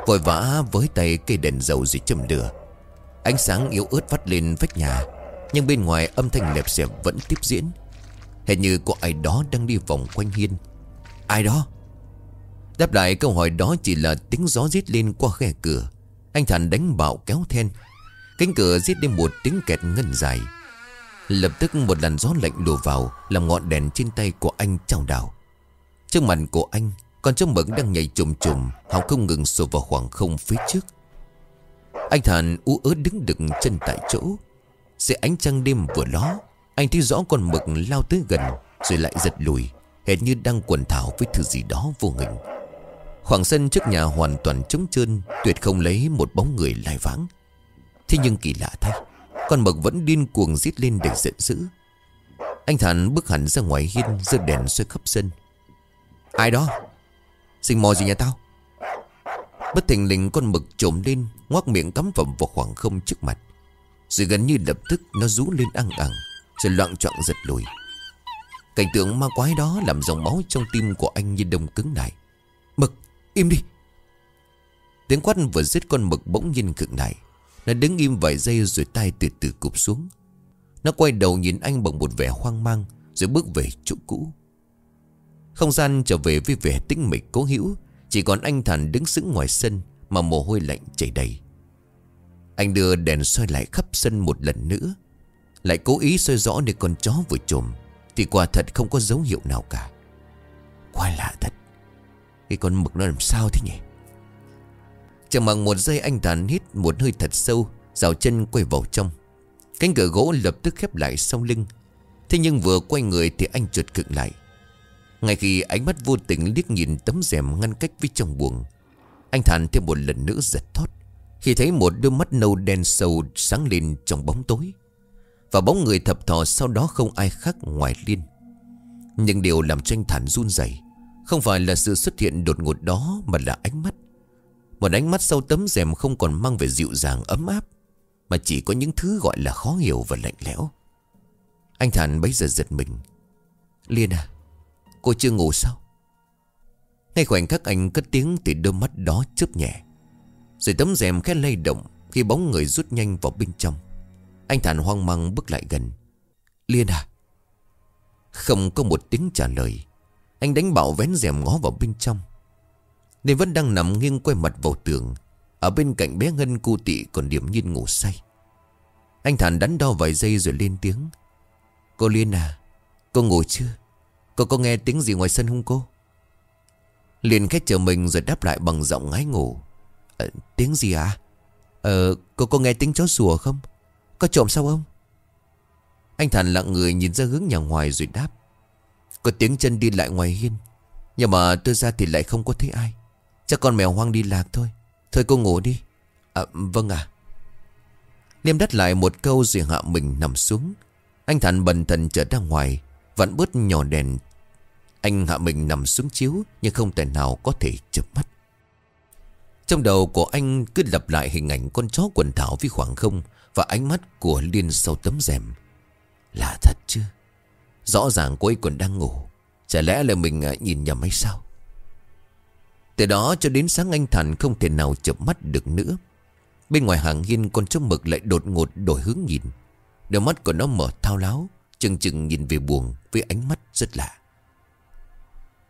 Vội vã với tay cây đèn dầu rồi châm lửa. Ánh sáng yếu ớt vắt lên vách nhà, Nhưng bên ngoài âm thanh lẹp xẹp vẫn tiếp diễn. Hình như có ai đó đang đi vòng quanh hiên. Ai đó? Đáp lại câu hỏi đó chỉ là tiếng gió rít lên qua khe cửa. Anh Thản đánh bạo kéo then. Cánh cửa rít lên một tiếng kẹt ngân dài. Lập tức một làn gió lạnh lùa vào, Làm ngọn đèn trên tay của anh trao đảo. Trước mặt của anh, Con chó mực đang nhảy trùm trùm Hào không ngừng sổ vào khoảng không phía trước. Anh Thản ú ớ đứng đựng chân tại chỗ. Sẽ ánh trăng đêm vừa ló anh thấy rõ con mực lao tới gần, Rồi lại giật lùi, Hệt như đang quần thảo với thứ gì đó vô hình. Khoảng sân trước nhà hoàn toàn trống trơn, Tuyệt không lấy một bóng người lai vãng. Thế nhưng kỳ lạ thay, Con mực vẫn điên cuồng giết lên để giận dữ. Anh Thản bước hẳn ra ngoài hiên, giơ đèn xoay khắp sân. Ai đó? Sinh mò gì nhà tao? Bất thình lình con mực trồm lên, Ngoác miệng cắm phẩm vào khoảng không trước mặt. Rồi gần như lập tức nó rú lên ăn ẳng rồi loạn trọng giật lùi. Cảnh tượng ma quái đó làm dòng máu trong tim của anh như đông cứng lại. Mực, im đi. Tiếng quát vừa giết con mực bỗng nhiên cực lại. Nó đứng im vài giây rồi tay từ từ cụp xuống. Nó quay đầu nhìn anh bằng một vẻ hoang mang Rồi bước về chỗ cũ. Không gian trở về với vẻ tĩnh mịch cố hữu. Chỉ còn anh Thành đứng sững ngoài sân Mà mồ hôi lạnh chảy đầy. Anh đưa đèn soi lại khắp sân một lần nữa. Lại cố ý soi rõ để con chó vừa trồm Thì quả thật không có dấu hiệu nào cả. Quái lạ thật. Cái con mực nó làm sao thế nhỉ? Chẳng bằng một giây anh Thành hít một hơi thật sâu, Rào chân quay vào trong. Cánh cửa gỗ lập tức khép lại sau lưng. Thế nhưng vừa quay người thì anh trượt cực lại. Ngay khi ánh mắt vô tình liếc nhìn tấm rèm ngăn cách với trong buồng, Anh Thản thêm một lần nữa giật thót Khi thấy một đôi mắt nâu đen sâu sáng lên trong bóng tối. Và bóng người thập thò sau đó không ai khác ngoài Liên. Nhưng điều làm cho anh Thản run rẩy. Không phải là sự xuất hiện đột ngột đó, Mà là ánh mắt. Một ánh mắt sau tấm rèm không còn mang về dịu dàng, ấm áp, Mà chỉ có những thứ gọi là khó hiểu và lạnh lẽo. Anh Thản bấy giờ giật mình. Liên à Cô chưa ngủ sao? Ngay khoảnh khắc anh cất tiếng Thì đôi mắt đó chớp nhẹ. Rồi tấm rèm khẽ lay động Khi bóng người rút nhanh vào bên trong. Anh thản hoang mang bước lại gần. Liên à. Không có một tiếng trả lời. Anh đánh bảo vén rèm ngó vào bên trong. Nên vẫn đang nằm nghiêng quay mặt vào tường. Ở bên cạnh bé Ngân cu tị còn điểm nhiên ngủ say. Anh thản đắn đo vài giây rồi lên tiếng. Cô Liên à Cô ngủ chưa? Cô có nghe tiếng gì ngoài sân không cô? Liên khách chờ mình rồi đáp lại bằng giọng ngái ngủ. À, Tiếng gì à Ờ cô có nghe tiếng chó sủa không? Có trộm sao ông? Anh Thành lặng người nhìn ra hướng nhà ngoài rồi đáp. Có tiếng chân đi lại ngoài hiên, Nhưng mà tôi ra thì lại không có thấy ai. Chắc con mèo hoang đi lạc thôi. Thôi cô ngủ đi. À vâng à Liêm đắt lại một câu rồi hạ mình nằm xuống. Anh Thành bần thần trở ra ngoài, Vặn bớt nhỏ đèn. Anh hạ mình nằm xuống chiếu, Nhưng không thể nào có thể chớp mắt. Trong đầu của anh cứ lặp lại hình ảnh con chó quần thảo với khoảng không. Và ánh mắt của Liên sau tấm rèm Là thật chứ? Rõ ràng cô ấy còn đang ngủ. Chả lẽ là mình à, nhìn nhầm hay sao? Từ đó cho đến sáng anh Thành không thể nào chợp mắt được nữa. Bên ngoài hàng hiên con chó mực lại đột ngột đổi hướng nhìn. Đôi mắt của nó mở thao láo, Chừng chừng nhìn về buồn với ánh mắt rất lạ.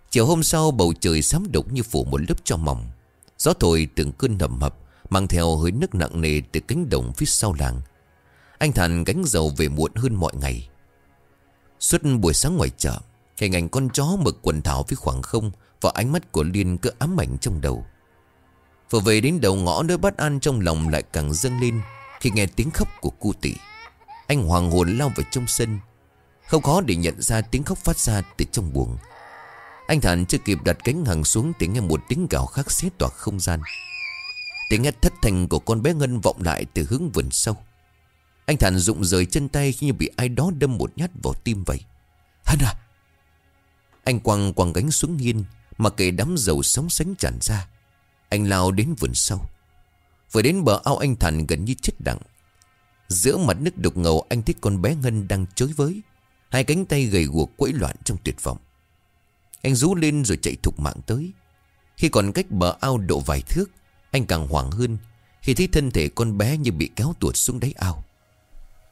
Chiều hôm sau bầu trời sám đục như phủ một lớp cho mỏng. Gió thổi từng cơn nầm hập Mang theo hơi nước nặng nề từ cánh đồng phía sau làng. Anh Thành gánh dầu về muộn hơn mọi ngày. Suốt buổi sáng ngoài chợ, Hình ảnh con chó mực quần thảo với khoảng không Và ánh mắt của Liên cứ ám ảnh trong đầu. Vừa về đến đầu ngõ nơi bất an trong lòng lại càng dâng lên Khi nghe tiếng khóc của cu tỷ Anh hoàng hồn lao vào trong sân. Không khó để nhận ra tiếng khóc phát ra từ trong buồng. Anh Thản chưa kịp đặt cánh hàng xuống Thì nghe một tiếng gào khác xé toạc không gian. Tiếng hét thất thành của con bé Ngân vọng lại từ hướng vườn sâu. Anh Thản rụng rời chân tay khi như bị ai đó đâm một nhát vào tim vậy. Hân à! Anh quăng quăng gánh xuống hiên, Mà kể đám dầu sóng sánh tràn ra. Anh lao đến vườn sâu. Vừa đến bờ ao anh Thản gần như chết đặng. Giữa mặt nước đục ngầu, anh thích con bé Ngân đang chối với. Hai cánh tay gầy guộc quẫy loạn trong tuyệt vọng. Anh rú lên rồi chạy thục mạng tới. Khi còn cách bờ ao độ vài thước anh càng hoảng hơn Khi thấy thân thể con bé như bị kéo tuột xuống đáy ao.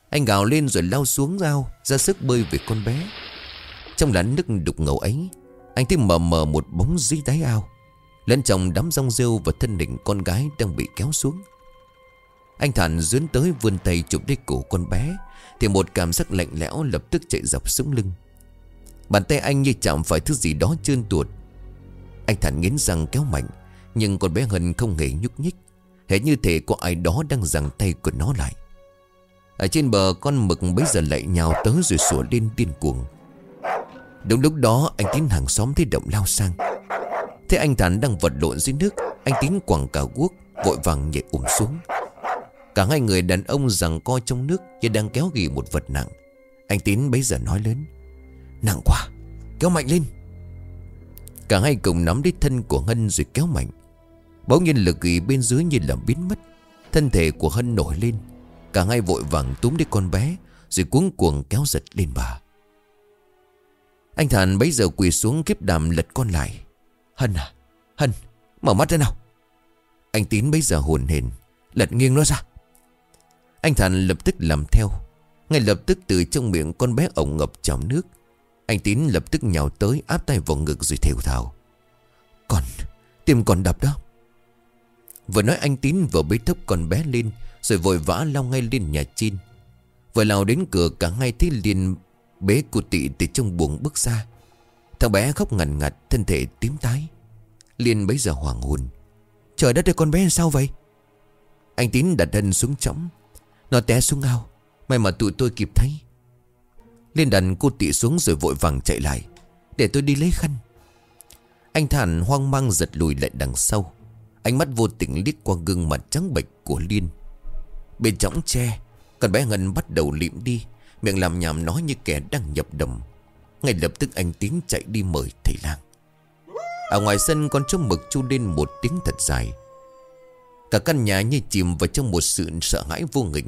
Anh gào lên rồi lao xuống ao, Ra sức bơi về con bé. Trong làn nước đục ngầu ấy, Anh thấy mờ mờ một bóng dưới đáy ao, Lẫn trong đám rong rêu và thân hình con gái đang bị kéo xuống. Anh Thản dướn tới vươn tay chụp lấy cổ con bé, Thì một cảm giác lạnh lẽo lập tức chạy dọc sống lưng. Bàn tay anh như chạm phải thứ gì đó trơn tuột. Anh Thản nghiến răng kéo mạnh nhưng con bé Hân không hề nhúc nhích. Hệ như thể có ai đó đang giằng tay của nó lại. Ở trên bờ, con mực bấy giờ lại nhào tới rồi sủa lên điên cuồng. Đúng lúc đó, anh tín hàng xóm thấy động lao sang. Thế anh Thản đang vật lộn dưới nước, Anh Tín quẳng cả guốc, Vội vàng nhảy ủng xuống. Cả hai người đàn ông rằng co trong nước Như đang kéo ghi một vật nặng. Anh Tín bấy giờ nói lớn, Nặng quá, kéo mạnh lên. Cả hai cùng nắm lấy thân của Hân rồi kéo mạnh. Bỗng nhiên lực ghi bên dưới như là biến mất. Thân thể của Hân nổi lên. Cả hai vội vàng túm lấy con bé, Rồi cuống cuồng kéo giật lên bà. Anh Thản bấy giờ quỳ xuống kiếp đàm lật con lại. Hân à Hân, Mở mắt ra nào. Anh Tín bấy giờ hồn hển Lật nghiêng nó ra. Anh Thành lập tức làm theo. Ngay lập tức từ trong miệng con bé ổng ngập trong nước. Anh Tín lập tức nhào tới áp tay vào ngực rồi thều thào. Còn Tim còn đập đó. Vừa nói anh Tín vừa bế thấp con bé lên, Rồi vội vã lao ngay lên nhà chin. Vừa lao đến cửa, cả ngay thấy liền Bế cụ tị từ trong buồng bước ra. Thằng bé khóc ngằn ngặt, Thân thể tím tái. Liên bấy giờ hoàng hồn. Trời đất ơi, con bé sao vậy? Anh Tín đặt thân xuống chõng Nó té xuống ao. May mà tụi tôi kịp thấy. Liên đặt cô tị xuống rồi vội vàng chạy lại, Để tôi đi lấy khăn. Anh Thản hoang mang giật lùi lại đằng sau. Ánh mắt vô tình liếc qua gương mặt trắng bệch của Liên. Bên trong tre, Con bé Ngân bắt đầu liệm đi, Miệng làm nhảm nói như kẻ đang nhập đầm. Ngay lập tức anh tiếng chạy đi mời thầy lang. Ở ngoài sân con chó mực chu lên một tiếng thật dài. Cả căn nhà như chìm vào trong một sự sợ hãi vô nghịch.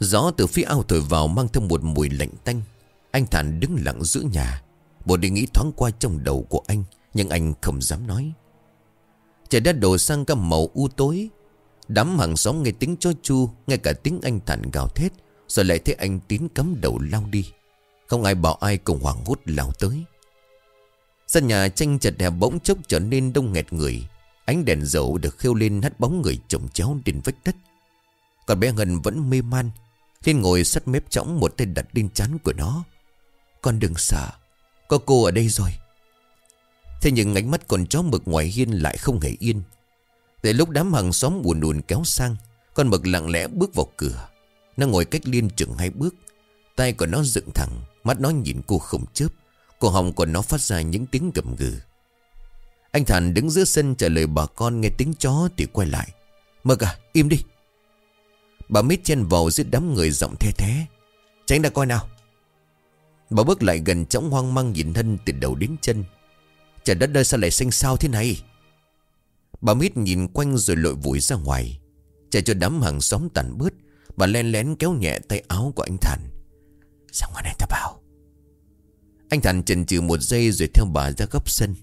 Gió từ phía ao thổi vào mang theo một mùi lạnh tanh. Anh Thản đứng lặng giữa nhà, Bộ đề nghĩ thoáng qua trong đầu của anh, Nhưng anh không dám nói. Trời đã đổ sang cả màu u tối. Đám hàng xóm nghe tiếng cho chu, Nghe cả tiếng anh Thản gào thét, Rồi lại thấy anh Tín cắm đầu lao đi. Không ai bảo ai cùng hoảng hốt lao tới. Sân nhà tranh chật hẹp bỗng chốc trở nên đông nghẹt người. Ánh đèn dầu được khêu lên hắt bóng người chồng chéo trên vách đất. Còn bé Ngân vẫn mê man thiên ngồi sắt mép chóng một tay đặt lên chán của nó. Con đừng sợ, Có cô ở đây rồi. Thế nhưng ánh mắt con chó mực ngoài hiên lại không hề yên. Để lúc đám hàng xóm buồn buồn kéo sang, Con mực lặng lẽ bước vào cửa. Nó ngồi cách liên chừng hai bước. Tay của nó dựng thẳng, Mắt nó nhìn cô không chớp. Cổ họng của nó phát ra những tiếng gầm gừ. Anh Thành đứng giữa sân trả lời bà con nghe tiếng chó thì quay lại. Mực à im đi. Bà mít chen vào giữa đám người giọng the thế Tránh ra coi nào. Bà bước lại gần trống hoang mang nhìn thân từ đầu đến chân. Trời đất ơi sao lại xanh sao thế này? Bà mít nhìn quanh rồi lội vùi ra ngoài. Chạy cho đám hàng xóm tàn bớt, Bà len lén kéo nhẹ tay áo của anh Thành sao ngoài này ta bảo. Anh Thành chần chừ một giây rồi theo bà ra góc sân.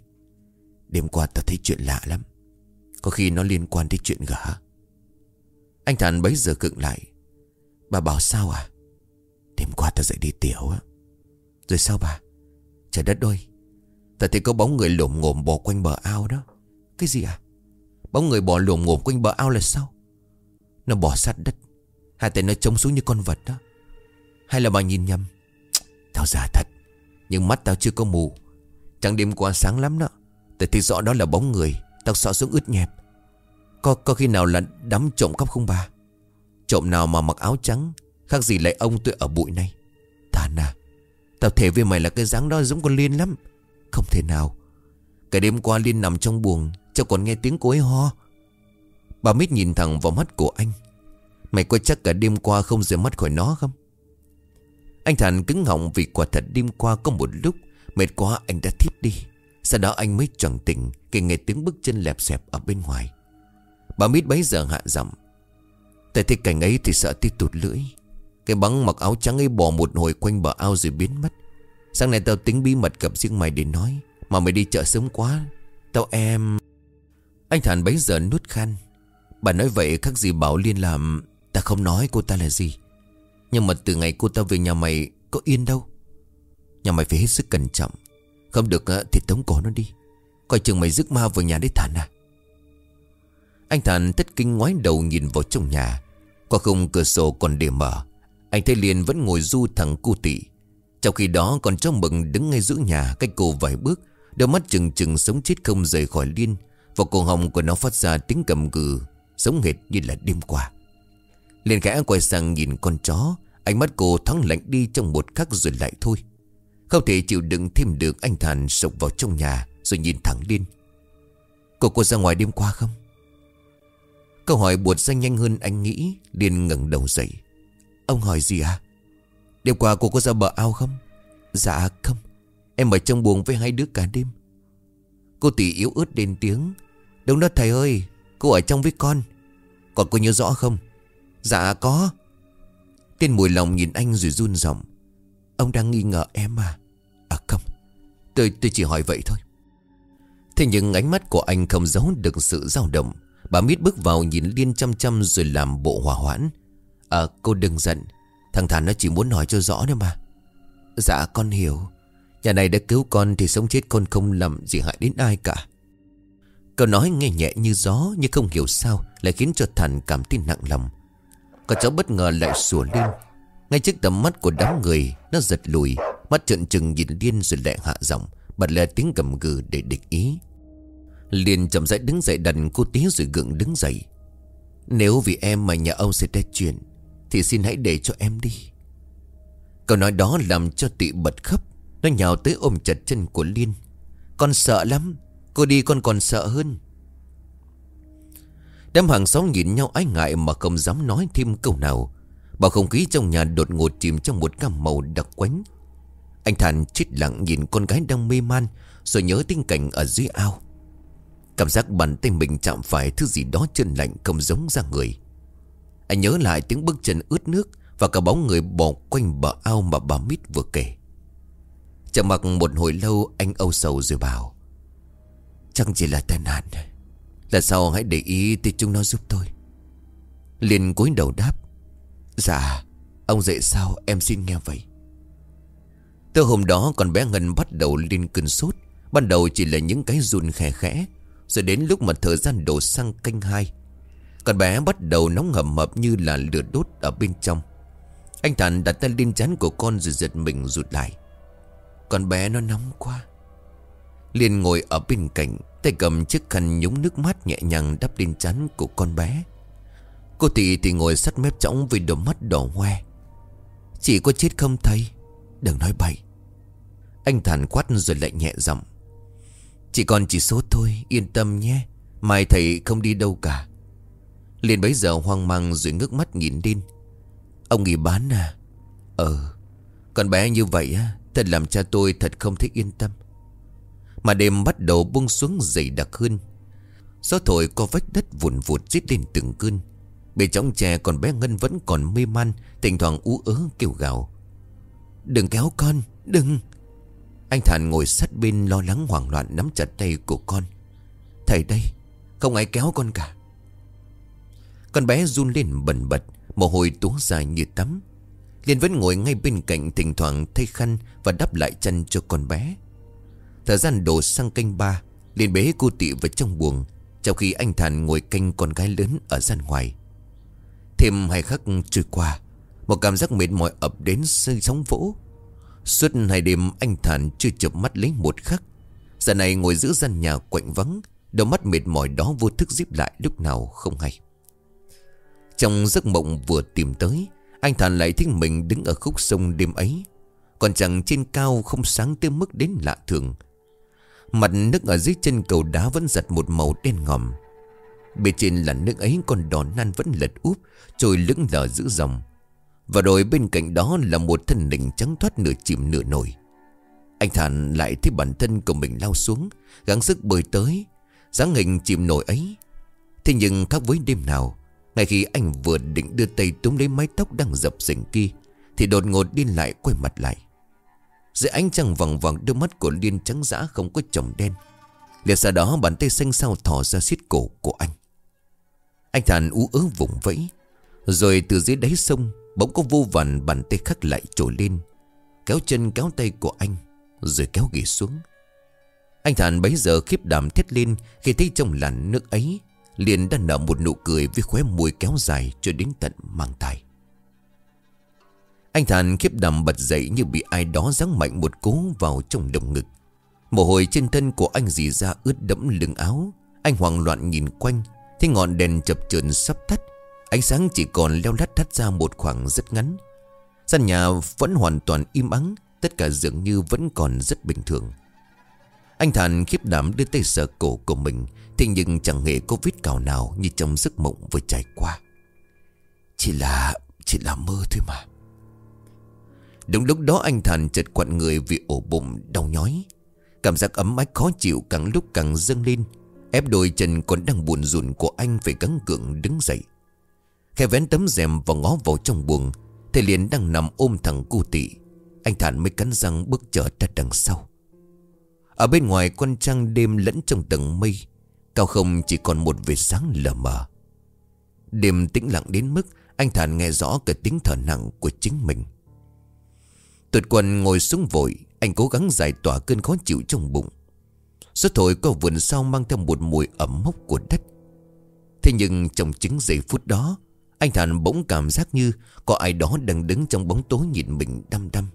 Đêm qua ta thấy chuyện lạ lắm. Có khi nó liên quan đến chuyện gã. Anh Thành bấy giờ cựng lại. Bà bảo sao à? Đêm qua ta dậy đi tiểu á. Rồi sao bà? Trời đất ơi. Thật thì có bóng người lồm ngồm bò quanh bờ ao đó. Cái gì à? Bóng người bò lồm ngồm quanh bờ ao là sao? Nó bò sát đất. Hai tay nó trông xuống như con vật đó. Hay là bà nhìn nhầm? Tao già thật Nhưng mắt tao chưa có mù. Chẳng đêm qua sáng lắm đó tại thì rõ đó là bóng người. Tao sợ xuống ướt nhẹp. Có, có khi nào là đám trộm cắp không bà? Trộm nào mà mặc áo trắng Khác gì lại ông tôi ở bụi này? Thàn à Tao thể với mày là cái dáng đó giống con Liên lắm. Không thể nào. Cái đêm qua Liên nằm trong buồng Cháu còn nghe tiếng cô ấy ho. Bà Mít nhìn thẳng vào mắt của anh. Mày có chắc cả đêm qua không rời mắt khỏi nó không? Anh Thành cứng họng vì quả thật đêm qua có một lúc Mệt quá anh đã thiếp đi. Sau đó anh mới choàng tỉnh Khi nghe tiếng bước chân lẹp xẹp ở bên ngoài. Bà Mít bấy giờ hạ giọng. Tại thấy cảnh ấy thì sợ tít tụt lưỡi. Cái bắn mặc áo trắng ấy bò một hồi quanh bờ ao rồi biến mất. Sáng nay tao tính bí mật gặp riêng mày để nói, Mà mày đi chợ sớm quá. Tao em Anh Thành bấy giờ nuốt khăn Bà nói vậy, khác gì bảo Liên làm, Ta không nói cô ta là gì. Nhưng mà từ ngày cô ta về nhà mày, Có yên đâu. Nhà mày phải hết sức cẩn trọng. Không được ờ, thì tống cổ nó đi. Coi chừng mày rước ma vào nhà đấy Thản à. Anh Thản tất kinh ngoái đầu nhìn vào trong nhà. Qua khung cửa sổ còn để mở. Anh thấy Liên vẫn ngồi du thẳng cu tị. Trong khi đó còn trong mừng đứng ngay giữa nhà, Cách cô vài bước. Đôi mắt chừng chừng sống chết không rời khỏi Liên. Và cổ họng của nó phát ra tiếng cầm cừ sống hệt như là đêm qua. Liên khẽ quay sang nhìn con chó. Ánh mắt cô thoáng lạnh đi trong một khắc rồi lại thôi. Không thể chịu đựng thêm được Anh Thàn sộc vào trong nhà, Rồi nhìn thẳng Liên. Cô có ra ngoài đêm qua không? Câu hỏi buột ra nhanh hơn anh nghĩ. Liên ngẩng đầu dậy. Ông hỏi gì à Đêm qua cô có ra bờ ao không? Dạ không. Em ở trong buồng với hai đứa cả đêm. Cô tỷ yếu ớt đến tiếng. Đúng đó thầy ơi, Cô ở trong với con. Còn cô nhớ rõ không? Dạ có. Tên mùi lòng nhìn anh rồi run giọng. Ông đang nghi ngờ em à? À không. Tôi tôi chỉ hỏi vậy thôi. Thế nhưng ánh mắt của anh không giấu được sự dao động. Bà Mít bước vào nhìn Liên chăm chăm rồi làm bộ hòa hoãn. À cô đừng giận. Thằng Thản nó chỉ muốn nói cho rõ nữa mà. Dạ con hiểu. Nhà này đã cứu con thì sống chết con không làm gì hại đến ai cả. Câu nói nghe nhẹ như gió Nhưng không hiểu sao Lại khiến cho Thản cảm tin nặng lòng. Con cháu bất ngờ lại sủa lên. Ngay trước tầm mắt của đám người, Nó giật lùi, Mắt trợn trừng nhìn Liên rồi lại hạ giọng, Bật lên tiếng cầm gừ để địch ý. Liên chậm rãi đứng dậy đần cô tí rồi gượng đứng dậy. Nếu vì em mà nhà ông sẽ ra chuyện thì xin hãy để cho em đi. Câu nói đó làm cho tị bật khóc. Nó nhào tới ôm chặt chân của Liên. Con sợ lắm. Cô đi con còn sợ hơn. Đám hàng xóm nhìn nhau ái ngại mà không dám nói thêm câu nào. Bảo không khí trong nhà đột ngột chìm trong một cam màu đặc quánh. Anh Thản chết lặng nhìn con gái đang mê man, Rồi nhớ tình cảnh ở dưới ao. Cảm giác bàn tay mình chạm phải thứ gì đó chân lạnh không giống ra người. Anh nhớ lại tiếng bước chân ướt nước Và cả bóng người bò quanh bờ ao mà bà Mít vừa kể. Chẳng mặc một hồi lâu, anh âu sầu rồi bảo Chắc chỉ là tai nạn, Là sau hãy để ý thì chúng nó giúp tôi? Liền cúi đầu đáp Dạ Ông dậy sao em xin nghe vậy? Từ hôm đó con bé Ngân bắt đầu lên cơn sốt, Ban đầu chỉ là những cái run khẽ khẽ, Rồi đến lúc mà thời gian đổ sang canh hai con bé bắt đầu nóng hầm hập như là lửa đốt ở bên trong. Anh Thản đặt tay lên chán của con rồi giật mình rụt lại. Con bé nó nóng quá. Liền ngồi ở bên cạnh, Tay cầm chiếc khăn nhúng nước mắt nhẹ nhàng đắp lên chán của con bé. Cô tỷ thì ngồi sắt mép trống với đôi mắt đỏ hoe. Chỉ có chết không thấy, Đừng nói bậy. Anh thản quát rồi lại nhẹ giọng. Chỉ còn chỉ số thôi, Yên tâm nhé. Mai thầy không đi đâu cả liền bấy giờ hoang mang rồi ngước mắt nhìn lên Ông nghỉ bán à? Ờ Con bé như vậy á, Thật làm cha tôi thật không thấy yên tâm. Mà đêm bắt đầu buông xuống dày đặc hơn. Gió thổi co vách đất vụn vụt rít lên từng cơn. Bên trong trẻ còn bé Ngân vẫn còn mê man, Thỉnh thoảng ú ớ kêu gào. Đừng kéo con, Đừng! Anh Thản ngồi sát bên lo lắng hoảng loạn Nắm chặt tay của con. Thầy đây, Không ai kéo con cả. Con bé run lên bần bật, Mồ hôi túa dài như tắm. Liên vẫn ngồi ngay bên cạnh Thỉnh thoảng thay khăn Và đắp lại chân cho con bé. Thời gian đổ sang canh ba liền bế cô tị vào trong buồng, Trong khi anh Thản ngồi canh con gái lớn ở gian ngoài. Thêm hai khắc trôi qua, Một cảm giác mệt mỏi ập đến sơi sóng vỗ. Suốt hai đêm, anh Thản chưa chợp mắt lấy một khắc. Giờ này ngồi giữa gian nhà quạnh vắng, Đôi mắt mệt mỏi đó vô thức díp lại lúc nào không hay. Trong giấc mộng vừa tìm tới, Anh Thản lại thích mình đứng ở khúc sông đêm ấy. Còn chẳng trên cao không sáng tới mức đến lạ thường. Mặt nước ở dưới chân cầu đá vẫn giật một màu đen ngòm. Bên trên là nước ấy còn đỏ nan vẫn lật úp, Trôi lững lờ giữ dòng. Và rồi bên cạnh đó là một thân hình trắng thoát nửa chìm nửa nổi. Anh Thản lại thấy bản thân của mình lao xuống, Gắng sức bơi tới. Dáng hình chìm nổi ấy. Thế nhưng khác với đêm nào ngay khi anh vừa định đưa tay túm lấy mái tóc đang dập dình kia, Thì đột ngột điên lại quay mặt lại. Dưới ánh trăng vòng vòng, đôi mắt của Liên trắng dã không có chồng đen. Liệt sau đó bàn tay xanh sao thò ra xiết cổ của anh. Anh thàn ú ớ vùng vẫy, Rồi từ dưới đáy sông, Bỗng có vô vàn bàn tay khắc lại trồi lên, Kéo chân kéo tay của anh, Rồi kéo ghì xuống. Anh thàn bấy giờ khiếp đảm thét lên Khi thấy trong làn nước ấy Liền đã nở một nụ cười với khóe môi kéo dài cho đến tận mang tay Anh thàn khiếp đảm bật dậy như bị ai đó giáng mạnh một cú vào trong đồng ngực. Mồ hôi trên thân của anh dì ra ướt đẫm lưng áo. Anh hoảng loạn nhìn quanh, Thấy ngọn đèn chập chờn sắp tắt. Ánh sáng chỉ còn leo lắt thắt ra một khoảng rất ngắn. Gian nhà vẫn hoàn toàn im ắng, Tất cả dường như vẫn còn rất bình thường. Anh Thản khiếp đảm đưa tay sờ cổ của mình Thế nhưng chẳng hề có vết cào nào Như trong giấc mộng vừa trải qua. Chỉ là Chỉ là mơ thôi mà. Đúng lúc đó anh Thần chợt quặn người Vì ổ bụng, đau nhói. Cảm giác ấm ách khó chịu càng lúc càng dâng lên. Ép đôi chân còn đang buồn rùn của anh Phải gắng gượng đứng dậy. Khe vén tấm rèm và ngó vào trong buồng, Thầy liền đang nằm ôm thằng cu tị. Anh Thản mới cắn răng bước trở ra đằng sau. Ở bên ngoài con trăng đêm lẫn trong tầng mây. Cao không chỉ còn một vệt sáng lờ mờ. Đêm tĩnh lặng đến mức Anh Thản nghe rõ cả tiếng thở nặng của chính mình. Tuyệt quần ngồi xuống vội, Anh cố gắng giải tỏa cơn khó chịu trong bụng. Suốt thổi có vườn sau mang theo một mùi ẩm mốc của đất. Thế nhưng trong chính giây phút đó, Anh Thản bỗng cảm giác như Có ai đó đang đứng trong bóng tối nhìn mình đăm đăm.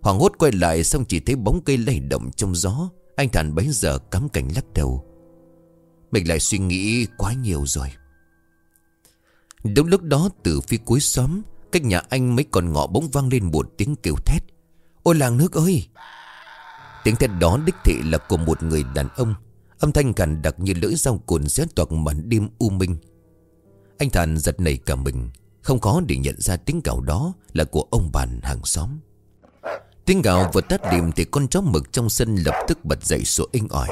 Hoàng hốt quay lại Xong chỉ thấy bóng cây lay động trong gió. Anh Thản bấy giờ cắm cảnh lắc đầu. Mình lại suy nghĩ quá nhiều rồi. Đúng lúc đó, từ phía cuối xóm, Cách nhà anh mấy con ngọ bỗng vang lên một tiếng kêu thét. Ôi làng nước ơi! Tiếng thét đó đích thị là của một người đàn ông. Âm thanh cằn đặc như lưỡi dao cồn xé toạc màn đêm u minh. Anh Thàn giật nảy cả mình. Không có để nhận ra tiếng gào đó Là của ông bàn hàng xóm. Tiếng gào vừa tắt điểm Thì con chó mực trong sân lập tức bật dậy sủa inh ỏi.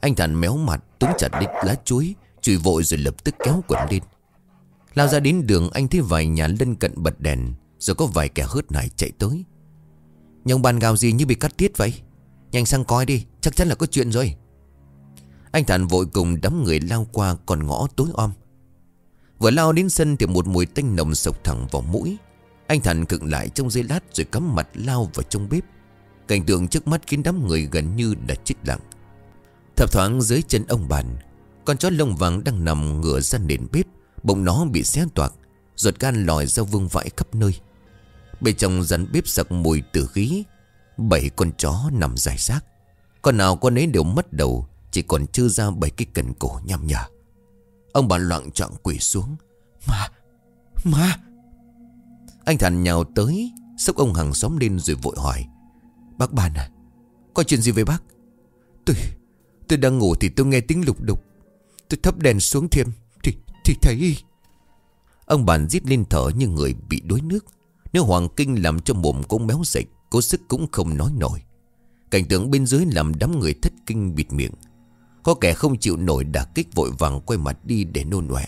Anh Thàn méo mặt túm chặt đít lá chuối Chùi vội rồi lập tức kéo quần lên. Lao ra đến đường, anh thấy vài nhà lân cận bật đèn, Rồi có vài kẻ hớt này chạy tới. Nhưng bàn gào gì như bị cắt tiết vậy? Nhanh sang coi đi, Chắc chắn là có chuyện rồi. Anh Thản vội cùng đám người lao qua con ngõ tối om. Vừa lao đến sân thì một mùi tanh nồng sộc thẳng vào mũi. Anh Thản cựng lại trong giây lát rồi cắm mặt lao vào trong bếp. Cảnh tượng trước mắt khiến đám người gần như đã chết lặng. Thập thoáng dưới chân ông bàn, Con chó lông vàng đang nằm ngửa ra nền bếp, Bụng nó bị xé toạc, Ruột gan lòi ra vương vãi khắp nơi. Bên trong rắn bếp sặc mùi tử khí, Bảy con chó nằm dài rác Con nào con ấy đều mất đầu, Chỉ còn chưa ra bảy cái cần cổ nhằm nhở Ông bà loạn trọng quỷ xuống Mà Mà Anh Thành nhào tới Sốc ông hàng xóm lên rồi vội hỏi, Bác bàn à Có chuyện gì với bác? Tôi Tôi đang ngủ thì tôi nghe tiếng lục đục. Tôi thấp đèn xuống thêm. Thì thì thấy. Ông bạn rít lên thở như người bị đuối nước. Nếu hoàng kinh làm cho mồm cũng méo dịch Cố sức cũng không nói nổi. Cảnh tượng bên dưới làm đám người thất kinh bịt miệng. Có kẻ không chịu nổi đả kích vội vàng quay mặt đi để nôn ọe.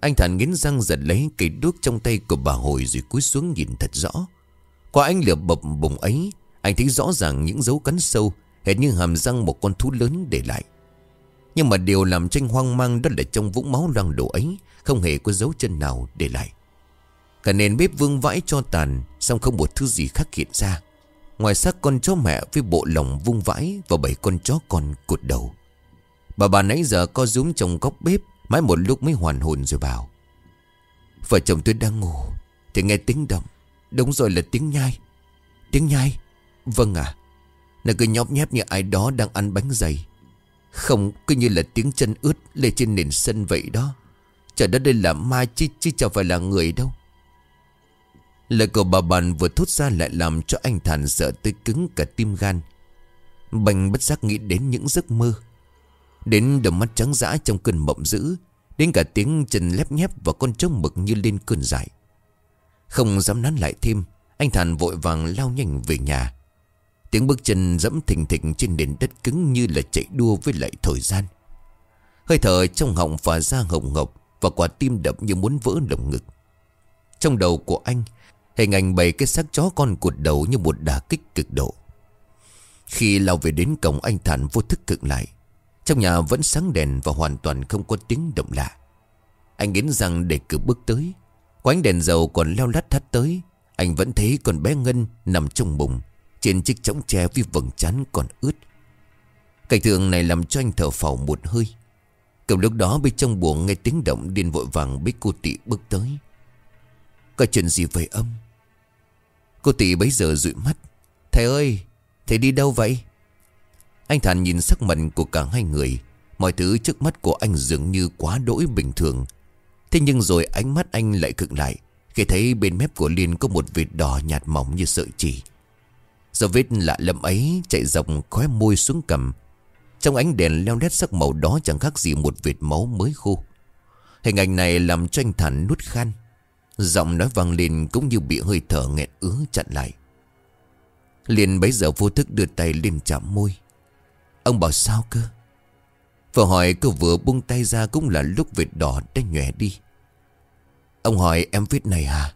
Anh Thản nghiến răng giật lấy cây đuốc trong tay của bà hồi rồi cúi xuống nhìn thật rõ. Qua ánh lửa bập bùng ấy, Anh thấy rõ ràng những dấu cắn sâu Hệt như hàm răng một con thú lớn để lại. Nhưng mà điều làm tranh hoang mang đó là trong vũng máu loang đổ ấy, Không hề có dấu chân nào để lại. Cả nền bếp vương vãi cho tàn, Xong không một thứ gì khác hiện ra. Ngoài xác con chó mẹ với bộ lòng vung vãi Và bảy con chó con cụt đầu. Bà bà nãy giờ co rúm trong góc bếp, Mãi một lúc mới hoàn hồn rồi bảo. Vợ chồng tôi đang ngủ, Thì nghe tiếng động. Đúng rồi là tiếng nhai. Tiếng nhai? Vâng à nó cứ nhóp nhép như ai đó đang ăn bánh dày. Không cứ như là tiếng chân ướt lê trên nền sân vậy đó. Trời đất đây là ma chứ, chứ chẳng phải là người đâu. Lời của bà bàn vừa thốt ra lại làm cho anh Thản sợ tới cứng cả tim gan. Bành bất giác nghĩ đến những giấc mơ. Đến đôi mắt trắng dã trong cơn mộng dữ Đến cả tiếng chân lép nhép và con trống mực như lên cơn dại. Không dám nán lại thêm Anh Thản vội vàng lao nhanh về nhà. Tiếng bước chân dẫm thình thịch trên nền đất cứng như là chạy đua với lại thời gian. Hơi thở trong họng phả ra hồng ngọc Và quả tim đập như muốn vỡ lồng ngực. Trong đầu của anh, Hình ảnh bày cái xác chó con cuột đầu như một đả kích cực độ. Khi lao về đến cổng, anh Thản vô thức cực lại. Trong nhà vẫn sáng đèn và hoàn toàn không có tiếng động lạ. Anh nghiến rằng để cử bước tới. Quánh đèn dầu còn leo lắt thắt tới. Anh vẫn thấy con bé Ngân nằm trong bụng. Trên chiếc chõng tre với vầng trán còn ướt. Cảnh tượng này làm cho anh thở phào một hơi. Cầm lúc đó bên trong buồng nghe tiếng động điên vội vàng biết cô tị bước tới. Có chuyện gì vậy âm? Cô tỷ bấy giờ dụi mắt. Thầy ơi, Thầy đi đâu vậy? Anh Thản nhìn sắc mặt của cả hai người. Mọi thứ trước mắt của anh dường như quá đỗi bình thường. Thế nhưng rồi ánh mắt anh lại cực lại, Khi thấy bên mép của Liên có một vệt đỏ nhạt mỏng như sợi chỉ. Do vết lạ lẫm ấy chạy dọc khóe môi xuống cầm Trong ánh đèn leo nét sắc màu đó chẳng khác gì một vệt máu mới khô. Hình ảnh này làm cho anh Thản nuốt khan. Giọng nói vang lên cũng như bị hơi thở nghẹn ứ chặn lại. Liền bấy giờ vô thức đưa tay lên chạm môi. Ông bảo sao cơ? Vừa hỏi cô vừa buông tay ra cũng là lúc vệt đỏ đã nhòe đi. Ông hỏi em viết này à?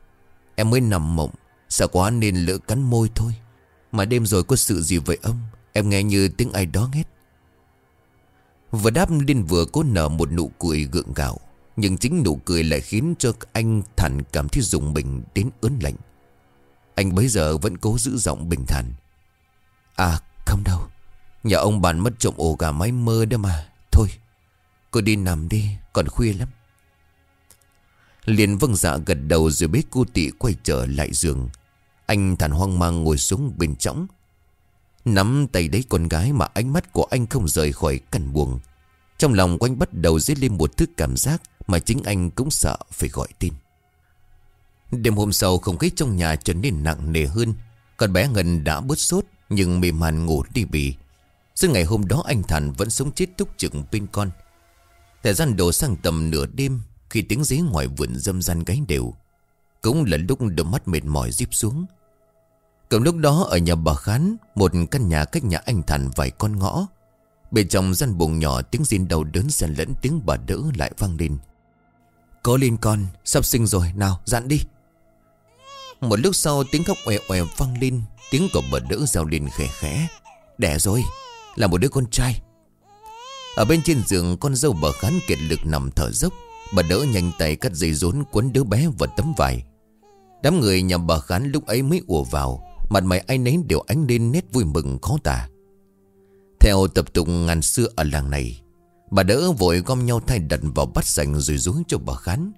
Em mới nằm mộng, Sợ quá nên lỡ cắn môi thôi. Mà đêm rồi có sự gì vậy ông? Em nghe như tiếng ai đó hết Vừa đáp Liên vừa cố nở một nụ cười gượng gạo. Nhưng chính nụ cười lại khiến cho anh Thản cảm thấy dùng mình đến ớn lạnh. Anh bấy giờ vẫn cố giữ giọng bình thản. À không đâu. Nhà ông bạn mất trộm ổ gà máy mơ đó mà. Thôi, Cô đi nằm đi, Còn khuya lắm. Liền vâng dạ gật đầu rồi bế cô tị quay trở lại giường. Anh thản hoang mang ngồi xuống bên trống Nắm tay đấy con gái mà ánh mắt của anh không rời khỏi căn buồng. Trong lòng của anh bắt đầu dấy lên một thứ cảm giác mà chính anh cũng sợ phải gọi tin Đêm hôm sau, không khí trong nhà trở nên nặng nề hơn. Con bé Ngân đã bớt sốt, Nhưng mềm màn ngủ đi bì. Giữa ngày hôm đó, anh Thành vẫn sống chết túc trực bên con. Thời gian đổ sang tầm nửa đêm, Khi tiếng giấy ngoài vườn dâm gian gáy đều. Cũng là lúc đôi mắt mệt mỏi díp xuống. Cầm lúc đó, ở nhà bà Khán, Một căn nhà cách nhà anh Thành vài con ngõ. Bên trong gian buồng nhỏ, tiếng xin đầu đớn xen lẫn, tiếng bà đỡ lại vang lên. Cố lên con, Sắp sinh rồi, nào, dặn đi. Một lúc sau, tiếng khóc oè oè vang lên, Tiếng của bà đỡ rào lên khẽ khẽ. Đẻ rồi, Là một đứa con trai. Ở bên trên giường, con dâu bà khán kiệt lực nằm thở dốc. Bà đỡ nhanh tay cắt dây rốn cuốn đứa bé vào tấm vải. Đám người nhà bà khán lúc ấy mới ùa vào, Mặt mày ai nấy đều ánh lên nét vui mừng khó tả. Theo tập tục ngàn xưa ở làng này, Bà đỡ vội gom nhau thay đặt vào bắt sành rồi dối cho bà khán.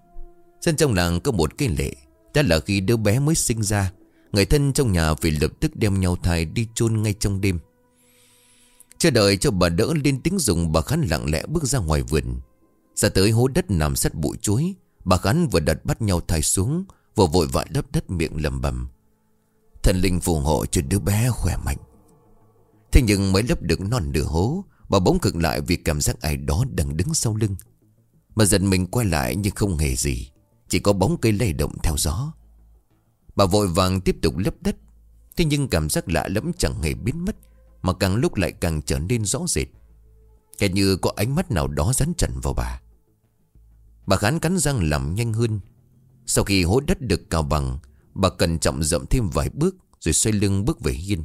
Dân trong làng có một cái lệ, Đó là khi đứa bé mới sinh ra, Người thân trong nhà phải lập tức đem nhau thai đi chôn ngay trong đêm. Chờ đợi cho bà đỡ lên tiếng dùng, Bà khán lặng lẽ bước ra ngoài vườn. Ra tới hố đất nằm sát bụi chuối, Bà khán vừa đặt bắt nhau thai xuống Vừa vội vã đắp đất miệng lầm bầm. Thần linh phù hộ cho đứa bé khỏe mạnh. Thế nhưng mới lấp được non nửa hố Bà bỗng cực lại vì cảm giác ai đó đang đứng sau lưng. Bà dần mình quay lại nhưng không hề gì, Chỉ có bóng cây lay động theo gió. Bà vội vàng tiếp tục lấp đất, Thế nhưng cảm giác lạ lẫm chẳng hề biến mất, Mà càng lúc lại càng trở nên rõ rệt. Kẻ như có ánh mắt nào đó dán chặt vào bà. Bà khán cắn răng làm nhanh hơn sau khi hố đất được cào bằng, Bà cẩn trọng dậm thêm vài bước Rồi xoay lưng bước về hiên.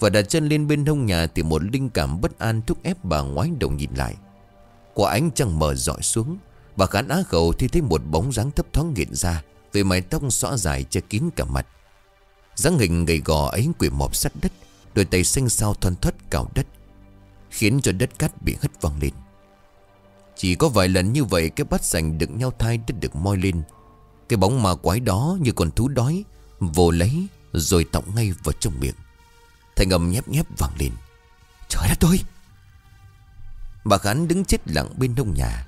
Và đặt chân lên bên hông nhà Thì một linh cảm bất an thúc ép bà ngoái đầu nhìn lại. Quả ánh trăng mờ dọi xuống, Bà khán á khẩu thì thấy một bóng dáng thấp thoáng hiện ra Về mái tóc xõa dài che kín cả mặt. Dáng hình gầy gò ấy quỷ mọp sắt đất, Đôi tay xanh sao thoăn thoát cào đất, Khiến cho đất cát bị hất văng lên. Chỉ có vài lần như vậy Cái bát sành đựng nhau thai đã được moi lên cái bóng ma quái đó như con thú đói Vồ lấy rồi tọng ngay vào trong miệng. Thành âm nhép nhép vang lên. Trời đất ơi! Bà Khán đứng chết lặng bên nông nhà.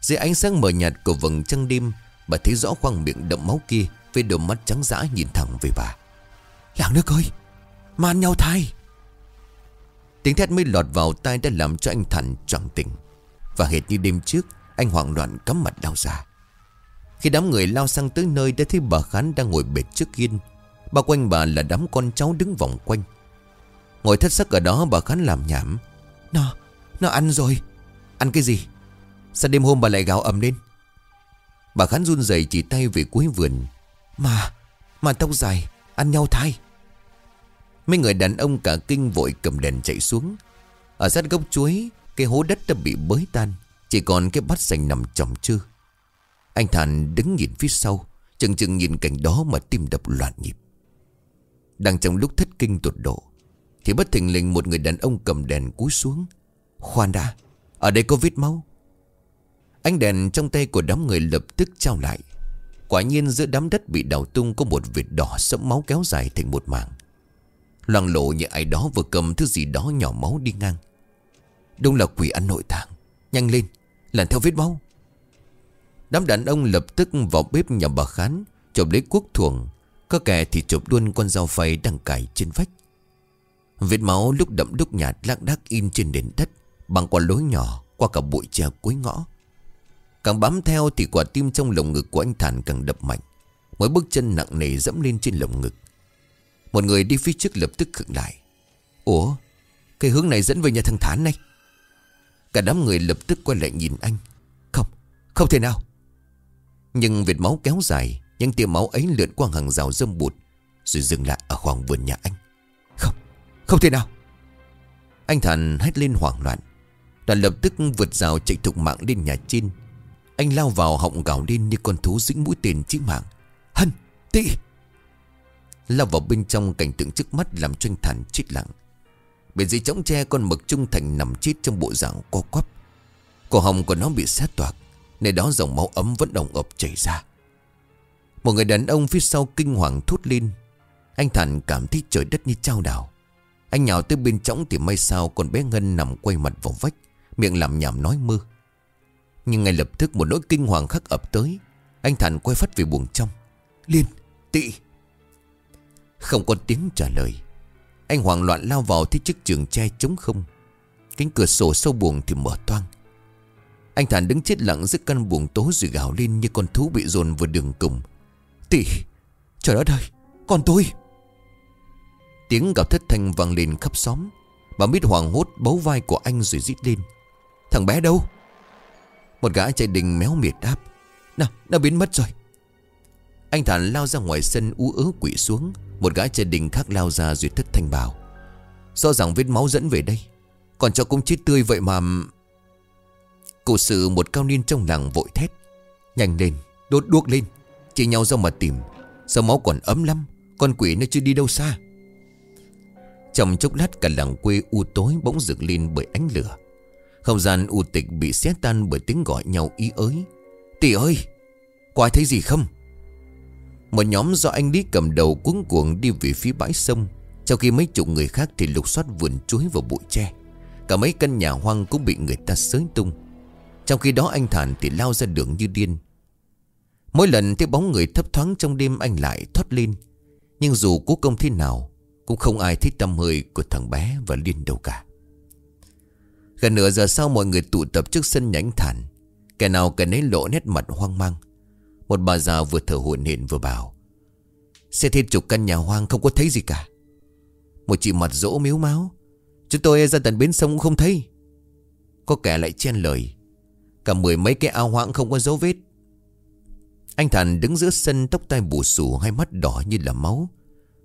Dưới ánh sáng mờ nhạt của vầng trăng đêm, Bà thấy rõ khoang miệng đậm máu kia Với đôi mắt trắng dã nhìn thẳng về bà. Làng nước ơi! Mà nhau thai Tiếng thét mới lọt vào tai đã làm cho anh Thành choàng tỉnh. Và hệt như đêm trước, Anh hoảng loạn cắm mặt đau ra. Khi đám người lao sang tới nơi Đã thấy bà Khán đang ngồi bệt trước hiên Bao quanh bà là đám con cháu đứng vòng quanh. Ngồi thất sắc ở đó bà Khán làm nhảm. Nó, nó ăn rồi. Ăn cái gì? Sao đêm hôm bà lại gào ầm lên? Bà Khán run rẩy chỉ tay về cuối vườn. Mà, mà tóc dài Ăn nhau thai Mấy người đàn ông cả kinh vội cầm đèn chạy xuống. Ở sát gốc chuối Cái hố đất đã bị bới tan Chỉ còn cái bát sành nằm chồng chư. Anh Thản đứng nhìn phía sau, Chừng chừng nhìn cảnh đó mà tim đập loạn nhịp. Đang trong lúc thất kinh tột độ, Thì bất thình lình một người đàn ông cầm đèn cúi xuống. Khoan đã, Ở đây có vết máu. Ánh đèn trong tay của đám người lập tức trao lại. Quả nhiên giữa đám đất bị đào tung Có một vệt đỏ sẫm máu kéo dài thành một mảng. Loang lộ như ai đó vừa cầm thứ gì đó nhỏ máu đi ngang. Đông là quỷ ăn nội tạng, Nhanh lên lần theo vết máu. Đám đàn ông lập tức vào bếp nhà bà Khán Chộp lấy cuốc thuồng. Có kẻ thì chụp luôn con dao phay đang cài trên vách. Vết máu lúc đậm lúc nhạt lác đác in trên nền đất, Bằng qua lối nhỏ Qua cả bụi tre cuối ngõ. Càng bám theo thì quả tim trong lồng ngực của anh Thản càng đập mạnh, Mỗi bước chân nặng nề dẫm lên trên lồng ngực. Một người đi phía trước lập tức khựng lại. Ủa, Cái hướng này dẫn về nhà thằng Thán này. Cả đám người lập tức quay lại nhìn anh. Không Không thể nào. Nhưng vệt máu kéo dài, Những tia máu ấy lượn qua hàng rào dâm bụt, Rồi dừng lại ở khoảng vườn nhà anh. Không Không thể nào. Anh Thần hét lên hoảng loạn. Đoàn lập tức vượt rào chạy thục mạng lên nhà trên Anh lao vào họng gào lên như con thú dính mũi tên chí mạng. Hân, Tị. Lao vào bên trong cảnh tượng trước mắt làm cho anh Thần chết lặng. Bên dưới trống tre con mực trung thành nằm chết trong bộ dạng co quắp. Cổ hồng của nó bị xét toạc. Nơi đó dòng máu ấm vẫn đồng ập chảy ra. Một người đàn ông phía sau kinh hoàng thốt lên. Anh Thản cảm thấy trời đất như trao đảo. Anh nhào tới bên trống thì may sao Còn bé Ngân nằm quay mặt vào vách Miệng làm nhảm nói mơ. Nhưng ngay lập tức một nỗi kinh hoàng khắc ập tới. Anh Thản quay phát về buồng trong. Liên, tị. Không có tiếng trả lời. Anh hoảng loạn lao vào thấy chiếc trường tre trống không. Cánh cửa sổ sâu buồng thì mở toang. Anh Thản đứng chết lặng giữa căn buồng tố rồi gào lên như con thú bị dồn vào đường cùng. Tỷ, Trời đất ơi, Con tôi. Tiếng gào thất thanh vang lên khắp xóm. Bà mít hoàng hốt bấu vai của anh rồi rít lên. Thằng bé đâu? Một gã chạy đình méo miệt đáp Nào, nó biến mất rồi. Anh Thản lao ra ngoài sân ú ớ quỷ xuống. Một gã chạy đình khác lao ra rồi thất thanh bảo. Rõ ràng vết máu dẫn về đây. Còn cho cũng chết tươi vậy mà Cụ sự một cao niên trong làng vội thét. Nhanh lên, Đốt đuốc lên Chỉ nhau ra mà tìm. Sao máu còn ấm lắm, Con quỷ nó chưa đi đâu xa. Trong chốc lát cả làng quê u tối bỗng rực lên bởi ánh lửa. Không gian u tịch bị xé tan bởi tiếng gọi nhau ý ới. Tỷ ơi Có ai thấy gì không? Một nhóm do anh Lý cầm đầu cuống cuồng đi về phía bãi sông. Trong khi mấy chục người khác thì lục soát vườn chuối và bụi tre. Cả mấy căn nhà hoang cũng bị người ta sới tung. Trong khi đó anh Thản thì lao ra đường như điên. Mỗi lần thấy bóng người thấp thoáng trong đêm anh lại thoát lên. Nhưng dù cố công thế nào, Cũng không ai thích tâm hơi của thằng bé và Liên đâu cả. Gần nửa giờ sau mọi người tụ tập trước sân nhà anh Thản. Kẻ nào kẻ nấy lộ nét mặt hoang mang. Một bà già vừa thở hổn hển vừa bảo, Xe thêm chục căn nhà hoang không có thấy gì cả. Một chị mặt rỗ miếu máu, Chúng tôi ra tận bến sông cũng không thấy. Có kẻ lại chen lời Cả mười mấy cái ao hoang không có dấu vết. Anh Thành đứng giữa sân tóc tai bù xù, Hai mắt đỏ như là máu.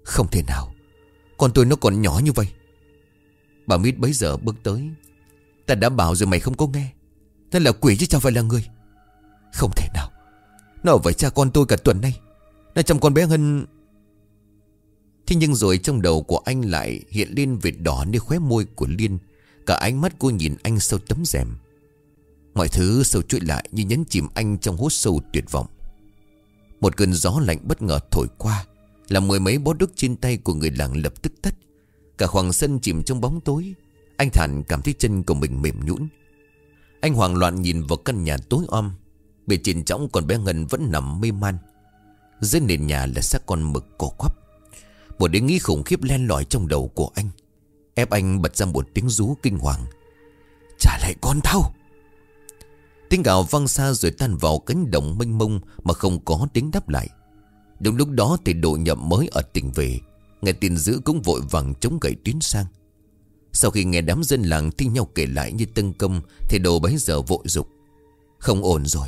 Không thể nào, Con tôi nó còn nhỏ như vậy. Bà Mít bấy giờ bước tới. Ta đã bảo rồi mày không có nghe. Nó là quỷ chứ chẳng phải là người. Không thể nào, nó ở với cha con tôi cả tuần nay. Nó chăm con bé Hân. Thế nhưng rồi trong đầu của anh lại hiện lên vệt đỏ nơi khóe môi của Liên. Cả ánh mắt cô nhìn anh sau tấm rèm. Mọi thứ sâu chuỗi lại như nhấn chìm anh trong hố sâu tuyệt vọng. Một cơn gió lạnh bất ngờ thổi qua, Làm mười mấy bó đúc trên tay của người làng lập tức tắt. Cả khoảng sân chìm trong bóng tối. Anh Thản cảm thấy chân của mình mềm nhũn. Anh hoảng loạn nhìn vào căn nhà tối om. Bề trên trống còn bé Ngân vẫn nằm mê man. Dưới nền nhà là xác con mực cổ quắp. Một ý nghĩ khủng khiếp len lỏi trong đầu của anh. Ép anh bật ra một tiếng rú kinh hoàng. Trả lại con tao! Tiếng gào vang xa rồi tan vào cánh đồng mênh mông Mà không có tiếng đáp lại. Đúng lúc đó thì đội nhậm mới ở tỉnh về, Nghe tin dữ cũng vội vàng chống gậy tuyến sang. Sau khi nghe đám dân làng thi nhau kể lại như tân công, Thì đồ bấy giờ vội dục. Không ổn rồi,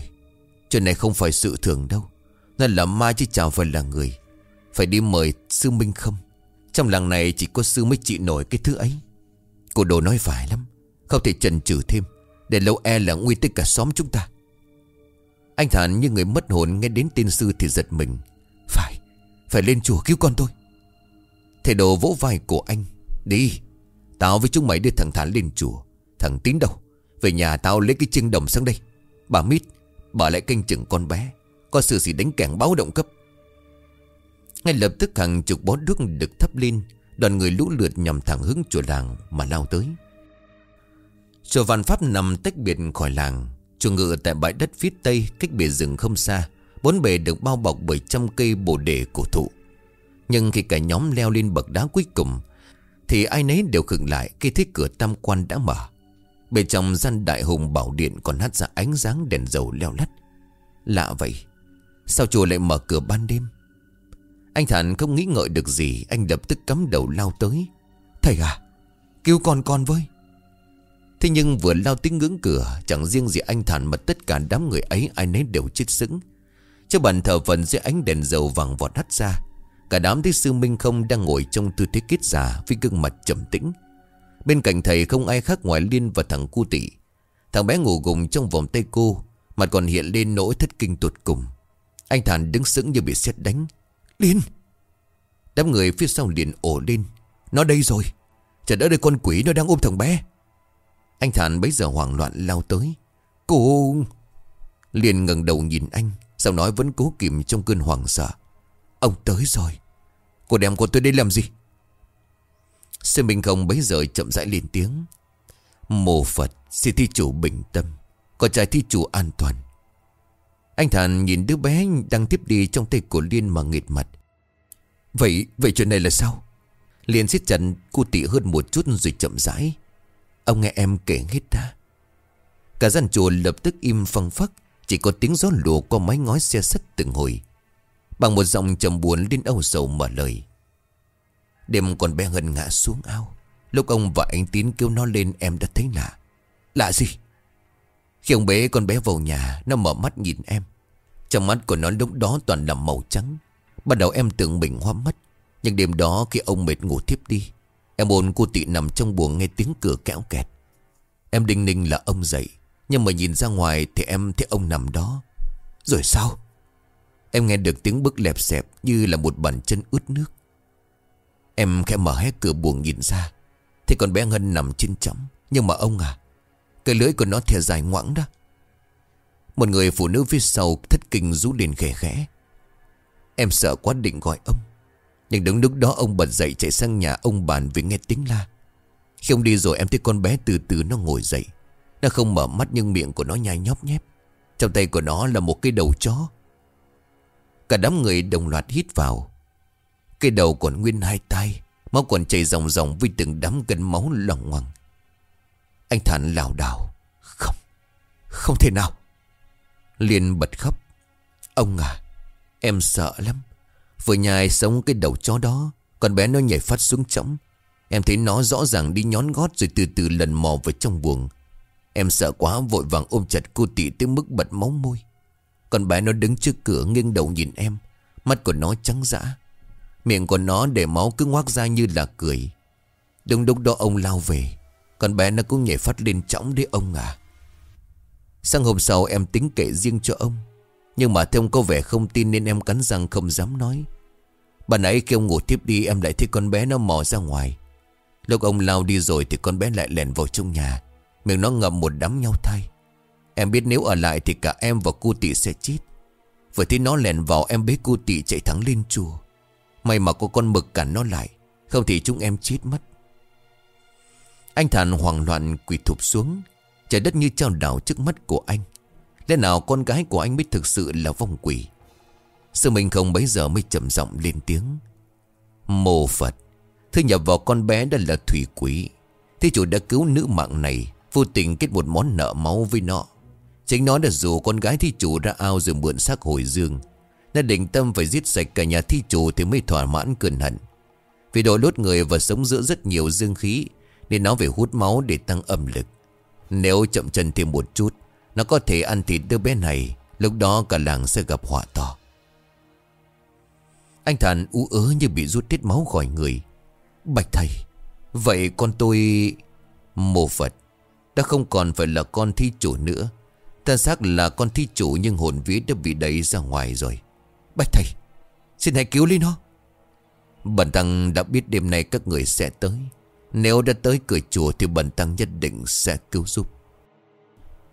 Chuyện này không phải sự thường đâu. Nó là ma chứ chào phải là người. Phải đi mời sư Minh không? Trong làng này chỉ có sư mới trị nổi cái thứ ấy. Cô đồ nói phải lắm, Không thể chần chừ thêm. Để lâu e là nguy tới cả xóm chúng ta. Anh Thản như người mất hồn Nghe đến tin sư thì giật mình. Phải, phải lên chùa cứu con tôi. Thầy đồ vỗ vai của anh. Đi Tao với chúng mày đưa thằng Thản lên chùa. Thằng Tín đâu? Về nhà tao lấy cái chiêng đồng sang đây. Bà Mít Bà lại canh chừng con bé. Có sự gì đánh kẻng báo động cấp. Ngay lập tức hàng chục bó đuốc được thắp lên. Đoàn người lũ lượt nhằm thẳng hướng chùa làng Mà lao tới. Chùa Văn Pháp nằm tách biệt khỏi làng. Chùa ngự tại bãi đất phía tây, Cách bìa rừng không xa. Bốn bề được bao bọc bởi trăm cây bồ đề cổ thụ. Nhưng khi cả nhóm leo lên bậc đá cuối cùng, Thì ai nấy đều khựng lại Khi thấy cửa tam quan đã mở. Bên trong gian đại hùng bảo điện Còn hát ra ánh sáng đèn dầu leo lắt. Lạ vậy, Sao chùa lại mở cửa ban đêm? Anh Thản không nghĩ ngợi được gì, Anh lập tức cắm đầu lao tới. Thầy à Cứu con con với. Thế nhưng vừa lao tiếng ngưỡng cửa, Chẳng riêng gì anh Thản mà tất cả đám người ấy, Ai nấy đều chết sững. Cho bàn thờ phần dưới ánh đèn dầu vàng vọt hắt ra, Cả đám thấy sư Minh không đang ngồi trong tư thế kết giả Với gương mặt trầm tĩnh. Bên cạnh thầy không ai khác ngoài Liên và thằng cu tỷ Thằng bé ngủ gùng trong vòng tay cô, Mặt còn hiện lên nỗi thất kinh tột cùng. Anh Thản đứng sững như bị sét đánh. Liên! Đám người phía sau liền ổ lên. Nó đây rồi. Trời đỡ đây con quỷ nó đang ôm thằng bé. Anh Thản bấy giờ hoảng loạn lao tới. Cô liền ngẩng đầu nhìn anh Sau nói vẫn cố kìm trong cơn hoảng sợ. Ông tới rồi. Cô đem cô tới đây làm gì? Sư Minh Không bấy giờ chậm rãi lên tiếng. Mô Phật xin thi chủ bình tâm Con trai thi chủ an toàn. Anh Thản nhìn đứa bé đang tiếp đi trong tay của Liên mà nghệt mặt. Vậy, vậy chuyện này là sao? Liên siết chặt cô tị hơn một chút rồi chậm rãi. Ông nghe em kể hết đã, Cả gian chùa lập tức im phăng phắc Chỉ có tiếng gió lùa qua mái ngói xe sắt từng hồi Bằng một giọng trầm buồn Linh âu sầu mở lời. Đêm còn bé Hân ngã xuống ao Lúc ông và anh Tín kêu nó lên em đã thấy lạ. Lạ gì? Khi ông bé con bé vào nhà Nó mở mắt nhìn em. Trong mắt của nó lúc đó toàn là màu trắng. Ban đầu em tưởng mình hoa mắt Nhưng đêm đó khi ông mệt ngủ thiếp đi Em ôn cô tị nằm trong buồng nghe tiếng cửa kéo kẹt. Em đinh ninh là ông dậy, Nhưng mà nhìn ra ngoài thì em thấy ông nằm đó. Rồi sao? Em nghe được tiếng bước lẹp xẹp Như là một bàn chân ướt nước. Em khẽ mở hết cửa buồng nhìn ra, Thì con bé Ngân nằm trên chõng Nhưng mà ông à Cái lưỡi của nó thìa dài ngoãng đó. Một người phụ nữ phía sau thất kinh rú lên khẽ khẽ. Em sợ quá định gọi ông. Nhưng đứng lúc đó ông bật dậy chạy sang nhà ông bàn vì nghe tiếng la. Khi ông đi rồi em thấy con bé từ từ nó ngồi dậy. Nó không mở mắt nhưng miệng của nó nhai nhóp nhép. Trong tay của nó là một cái đầu chó. Cả đám người đồng loạt hít vào. Cái đầu còn nguyên hai tay, Máu còn chảy ròng ròng với từng đám gân máu lòng ngoằng. Anh Thản lảo đảo, Không Không thể nào. Liền bật khóc, Ông à Em sợ lắm. Vừa nhai sống cái đầu chó đó, Con bé nó nhảy phát xuống trống Em thấy nó rõ ràng đi nhón gót Rồi từ từ lần mò vào trong buồng. Em sợ quá, vội vàng ôm chặt cô tỷ tới mức bật máu môi. Con bé nó đứng trước cửa nghiêng đầu nhìn em, Mắt của nó trắng dã. Miệng của nó để máu cứ ngoác ra như là cười. Đúng lúc đó ông lao về, Con bé nó cũng nhảy phát lên chóng đấy ông à. Sang hôm sau em tính kể riêng cho ông. Nhưng mà theo ông có vẻ không tin nên em cắn răng không dám nói. Bà nãy khi ông ngủ tiếp đi, em lại thấy con bé nó mò ra ngoài. Lúc ông lao đi rồi thì con bé lại lèn vào trong nhà. Miệng nó ngậm một đám nhau thay. Em biết nếu ở lại thì cả em và cô tị sẽ chết. Vừa thấy nó lèn vào, em bế cô tị chạy thẳng lên chùa. May mà có con mực cản nó lại, Không thì chúng em chết mất. Anh Thản hoảng loạn quỳ thụp xuống. Trái đất như trao đảo trước mắt của anh. Lẽ nào con gái của anh mới thực sự là vong quỷ? Sư Minh không bấy giờ mới trầm giọng lên tiếng. Mô Phật Thứ nhập vào con bé đó là thủy quỷ. Thế chủ đã cứu nữ mạng này, Vô tình kết một món nợ máu với nó. Chính nó đã rủ con gái thi chủ ra ao rồi mượn xác hồi dương. Nó định tâm phải giết sạch cả nhà thi chủ Thì mới thỏa mãn cơn hận. Vì đội lốt người và sống giữa rất nhiều dương khí, Nên nó phải hút máu để tăng âm lực. Nếu chậm chân thêm một chút nó có thể ăn thịt đứa bé này, Lúc đó cả làng sẽ gặp họa to. Anh Thản ú ớ như bị rút tiết máu khỏi người. Bạch thầy, Vậy con tôi mồ Phật đã không còn phải là con thi chủ nữa. Ta xác là con thi chủ nhưng hồn vía đã bị đẩy ra ngoài rồi. Bạch thầy, Xin hãy cứu lấy nó. Bần tăng đã biết đêm nay các người sẽ tới. Nếu đã tới cửa chùa Thì bần tăng nhất định sẽ cứu giúp.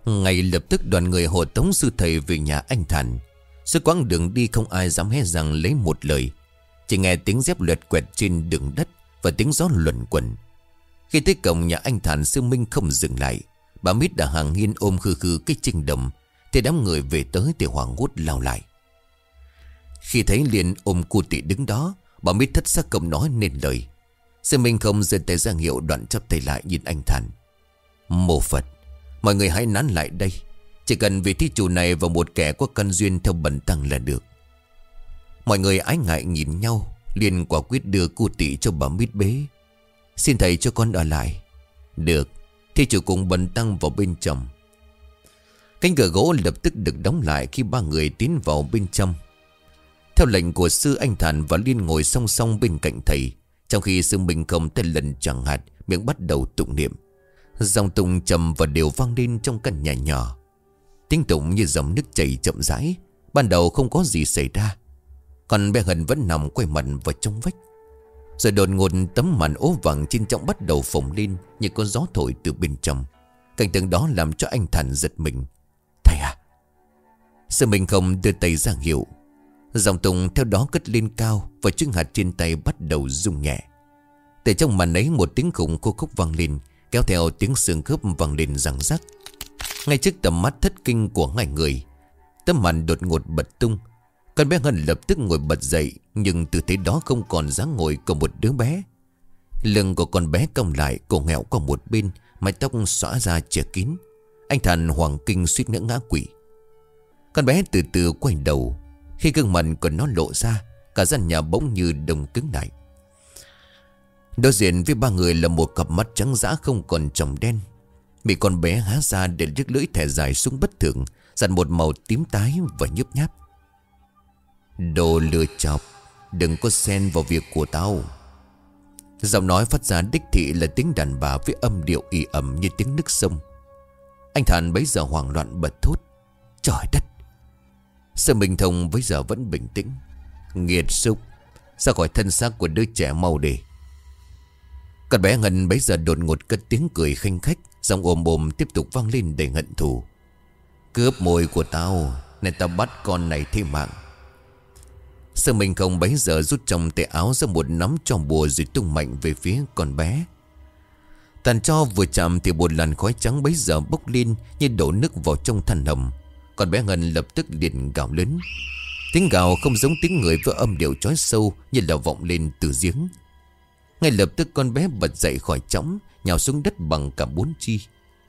Ngay lập tức đoàn người hộ tống sư thầy về nhà anh Thành Suốt quãng đường đi không ai dám hé rằng lấy một lời. Chỉ nghe tiếng dép lượt quẹt trên đường đất Và tiếng gió luẩn quẩn. Khi tới cổng nhà anh Thành Sư Minh không dừng lại. Bà Mít đã hàng hiên ôm khư khư cái trinh đầm Thì đám người về tới thì hoàng hốt lao lại. Khi thấy liền ôm cô tị đứng đó, Bà Mít thất sắc không nói nên lời. Sư Minh không giơ tay ra hiệu đoạn chấp tay lại nhìn anh Thành Mô Phật Mọi người hãy nán lại đây. Chỉ cần vị thí chủ này và một kẻ có căn duyên theo bẩn tăng là được. Mọi người ái ngại nhìn nhau, liền quả quyết đưa cô tị cho bà Mít bế. Xin thầy cho con ở lại. Được Thi chủ cùng bần tăng vào bên trong. Cánh cửa gỗ lập tức được đóng lại Khi ba người tiến vào bên trong. Theo lệnh của sư anh Thản và Liên ngồi song song bên cạnh thầy, Trong khi sư Minh không tay lần chẳng hạt Miệng bắt đầu tụng niệm. Dòng tụng trầm và đều vang lên trong căn nhà nhỏ. Tiếng tụng như dòng nước chảy chậm rãi, Ban đầu không có gì xảy ra. Còn bé Hân vẫn nằm quay mặt vào trong vách. Rồi đột ngột tấm màn ố vàng trên trọng bắt đầu phồng lên Như có gió thổi từ bên trong. Cảnh tượng đó làm cho anh Thành giật mình. Thầy à Sư mình không đưa tay ra hiệu? Dòng tùng theo đó cất lên cao Và chiếc hạt trên tay bắt đầu rung nhẹ. Từ trong màn ấy một tiếng khủng cô khúc vang lên Kéo theo tiếng xương khớp vang lên răng rắc. Ngay trước tầm mắt thất kinh của ngài người Tấm màn đột ngột bật tung. Con bé Hân lập tức ngồi bật dậy, Nhưng tư thế đó không còn dáng ngồi của một đứa bé. Lưng của con bé cong lại, Cổ nghẹo qua một bên, Mái tóc xõa ra che kín. Anh Thành hoàng kinh suýt nữa ngã quỷ Con bé từ từ quay đầu, Khi gương mặt của nó lộ ra, Cả gian nhà bỗng như đông cứng lại. Đối diện với ba người là một cặp mắt trắng dã không còn tròng đen. Bị con bé há ra để chiếc lưỡi thẻ dài xuống bất thường Dặn một màu tím tái và nhấp nháp. Đồ lừa chọc Đừng có xen vào việc của tao. Giọng nói phát ra đích thị là tiếng đàn bà với âm điệu y ẩm như tiếng nước sông. Anh Thản bấy giờ hoảng loạn bật thốt Trời đất! Sơ Bình Thông bây giờ vẫn bình tĩnh Nghiệt xúc, Ra khỏi thân xác của đứa trẻ mau đề. Con bé Ngân bấy giờ đột ngột cất tiếng cười khinh khách, Giọng ồm ồm tiếp tục vang lên để hận thù Cướp môi của tao Nên tao bắt con này thi mạng Sư Minh không bấy giờ rút trong tay áo ra một nắm tròn bùa rồi tung mạnh về phía con bé. Tàn cho vừa chạm thì một làn khói trắng bấy giờ bốc lên như đổ nước vào trong than hầm. Con bé Ngân lập tức liền gào lớn. Tiếng gào không giống tiếng người với âm điệu chói sâu như là vọng lên từ giếng. Ngay lập tức con bé bật dậy khỏi trống, nhào xuống đất bằng cả bốn chi.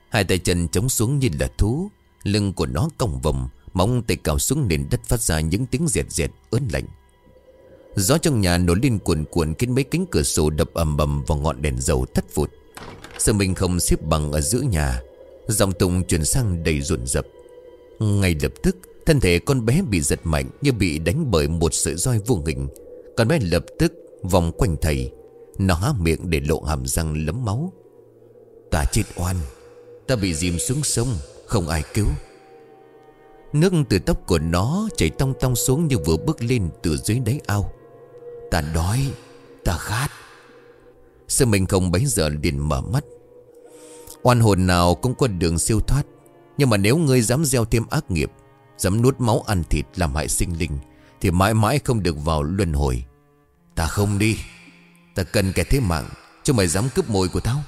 Hai tay chân chống xuống như là thú, lưng của nó cong vòng, Móng tay cào xuống nền đất phát ra những tiếng dẹt dẹt ớn lạnh. Gió trong nhà nổi lên cuồn cuộn Khiến mấy cánh cửa sổ đập ầm ầm vào ngọn đèn dầu thất vụt. Sự mình không xếp bằng ở giữa nhà Dòng tùng chuyển sang đầy ruộn rập. Ngay lập tức Thân thể con bé bị giật mạnh Như bị đánh bởi một sợi roi vô hình. Con bé lập tức vòng quanh thầy nó há miệng để lộ hàm răng lấm máu. Ta chết oan. Ta bị dìm xuống sông, Không ai cứu. Nước từ tóc của nó chảy tong tong xuống như vừa bước lên từ dưới đáy ao. Ta đói, Ta khát. Sư mình không bấy giờ liền mở mắt. Oan hồn nào cũng có đường siêu thoát. Nhưng mà nếu ngươi dám gieo thêm ác nghiệp, Dám nuốt máu ăn thịt làm hại sinh linh, Thì mãi mãi không được vào luân hồi. Ta không đi. Ta cần kẻ thế mạng, cho mày dám cướp mồi của tao.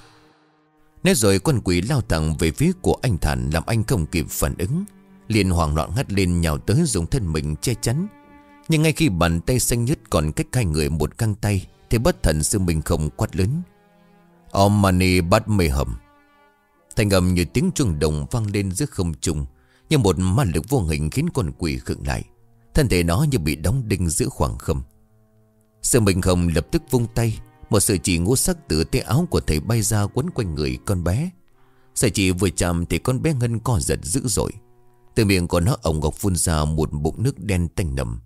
Nói rồi con quỷ lao thẳng về phía của anh Thản Làm anh không kịp phản ứng. Liền hoảng loạn hắt lên nhào tới dùng thân mình che chắn. Nhưng ngay khi bàn tay xanh nhất còn cách hai người một căng tay, Thì bất thần sư mình không quát lớn. Om mani bắt mê hầm. Thành âm như tiếng chuông đồng vang lên giữa không trung, Như một ma lực vô hình khiến con quỷ khựng lại. Thân thể nó như bị đóng đinh giữa khoảng không. Sư mình Không lập tức vung tay. Một sợi chỉ ngũ sắc từ tay áo của thầy bay ra quấn quanh người con bé. Sợi chỉ vừa chạm thì con bé Ngân co giật dữ dội. Từ miệng của nó ổng ngọc phun ra một bụng nước đen tanh nầm.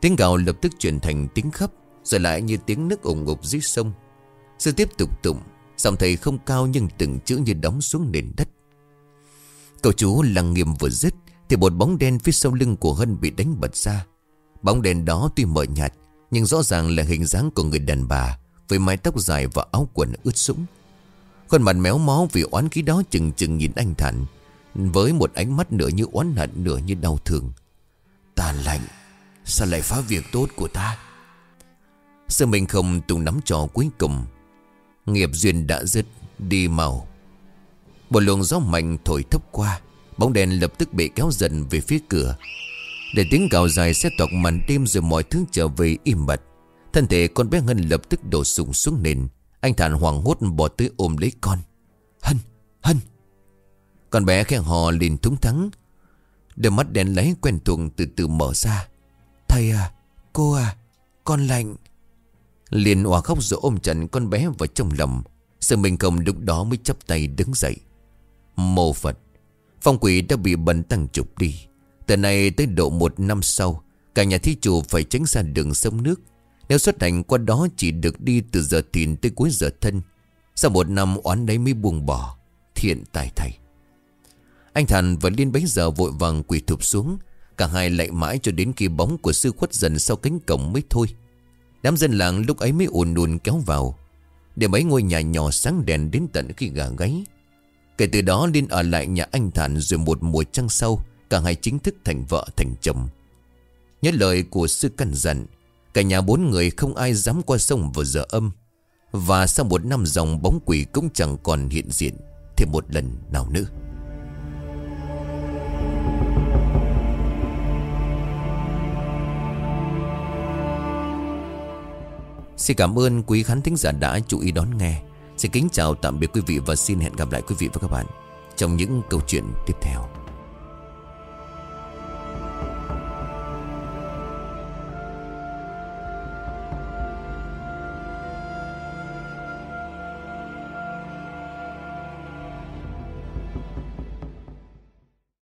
Tiếng gào lập tức chuyển thành tiếng khấp Rồi lại như tiếng nước ủng ngục dưới sông. Sư tiếp tục tụng, Giọng thầy không cao nhưng từng chữ như đóng xuống nền đất. Cậu chú lặng nghiêm vừa dứt Thì một bóng đen phía sau lưng của Hân bị đánh bật ra. Bóng đèn đó tuy mờ nhạt nhưng rõ ràng là hình dáng của người đàn bà, Với mái tóc dài và áo quần ướt sũng. Khuôn mặt méo mó vì oán khí đó chừng chừng nhìn anh Thản, Với một ánh mắt nửa như oán hận, nửa như đau thương. Ta lạnh, Sao lại phá việc tốt của ta? Sư mình không tung nắm trò cuối cùng. Nghiệp duyên đã dứt, Đi màu Một luồng gió mạnh thổi thấp qua, Bóng đèn lập tức bị kéo dần về phía cửa. Để tiếng gào dài sẽ toạc màn đêm Rồi mọi thứ trở về im bặt. Thân thể con bé hân lập tức đổ sùng xuống nền. Anh Thản hoảng hốt bỏ tới ôm lấy con. Hân, Hân. Con bé khen hò liền thúng thắng. Đôi mắt đèn lấy quen thuộc từ từ mở ra. Thầy à, cô à, con lạnh. Liền hòa khóc rồi ôm chặt con bé vào trong lòng. Sự mình cầm lúc đó mới chấp tay đứng dậy. Mô Phật Phong quỷ đã bị bẩn tăng trục đi. Từ nay tới độ một năm sau, Cả nhà thí chủ phải tránh xa đường sông nước. Nếu xuất hành qua đó chỉ được đi từ giờ thìn tới cuối giờ thân. Sau một năm oán đấy mới buông bỏ, Thiện tài thầy Anh Thành và Liên bấy giờ vội vàng quỳ thụp xuống. Cả hai lại mãi cho đến khi bóng của sư khuất dần sau cánh cổng mới thôi. Đám dân làng lúc ấy mới ùn ùn kéo vào. Để mấy ngôi nhà nhỏ sáng đèn đến tận khi gà gáy. Kể từ đó Liên ở lại nhà anh Thản Rồi một mùa trăng sau. Cả hai chính thức thành vợ, thành chồng. Nhớ lời của sư căn dặn, Cả nhà bốn người không ai dám qua sông vào giờ âm. Và sau một năm dòng bóng quỷ cũng chẳng còn hiện diện, Thêm một lần nào nữa. Xin cảm ơn quý khán thính giả đã chú ý đón nghe. Xin kính chào, tạm biệt quý vị và xin hẹn gặp lại quý vị và các bạn Trong những câu chuyện tiếp theo.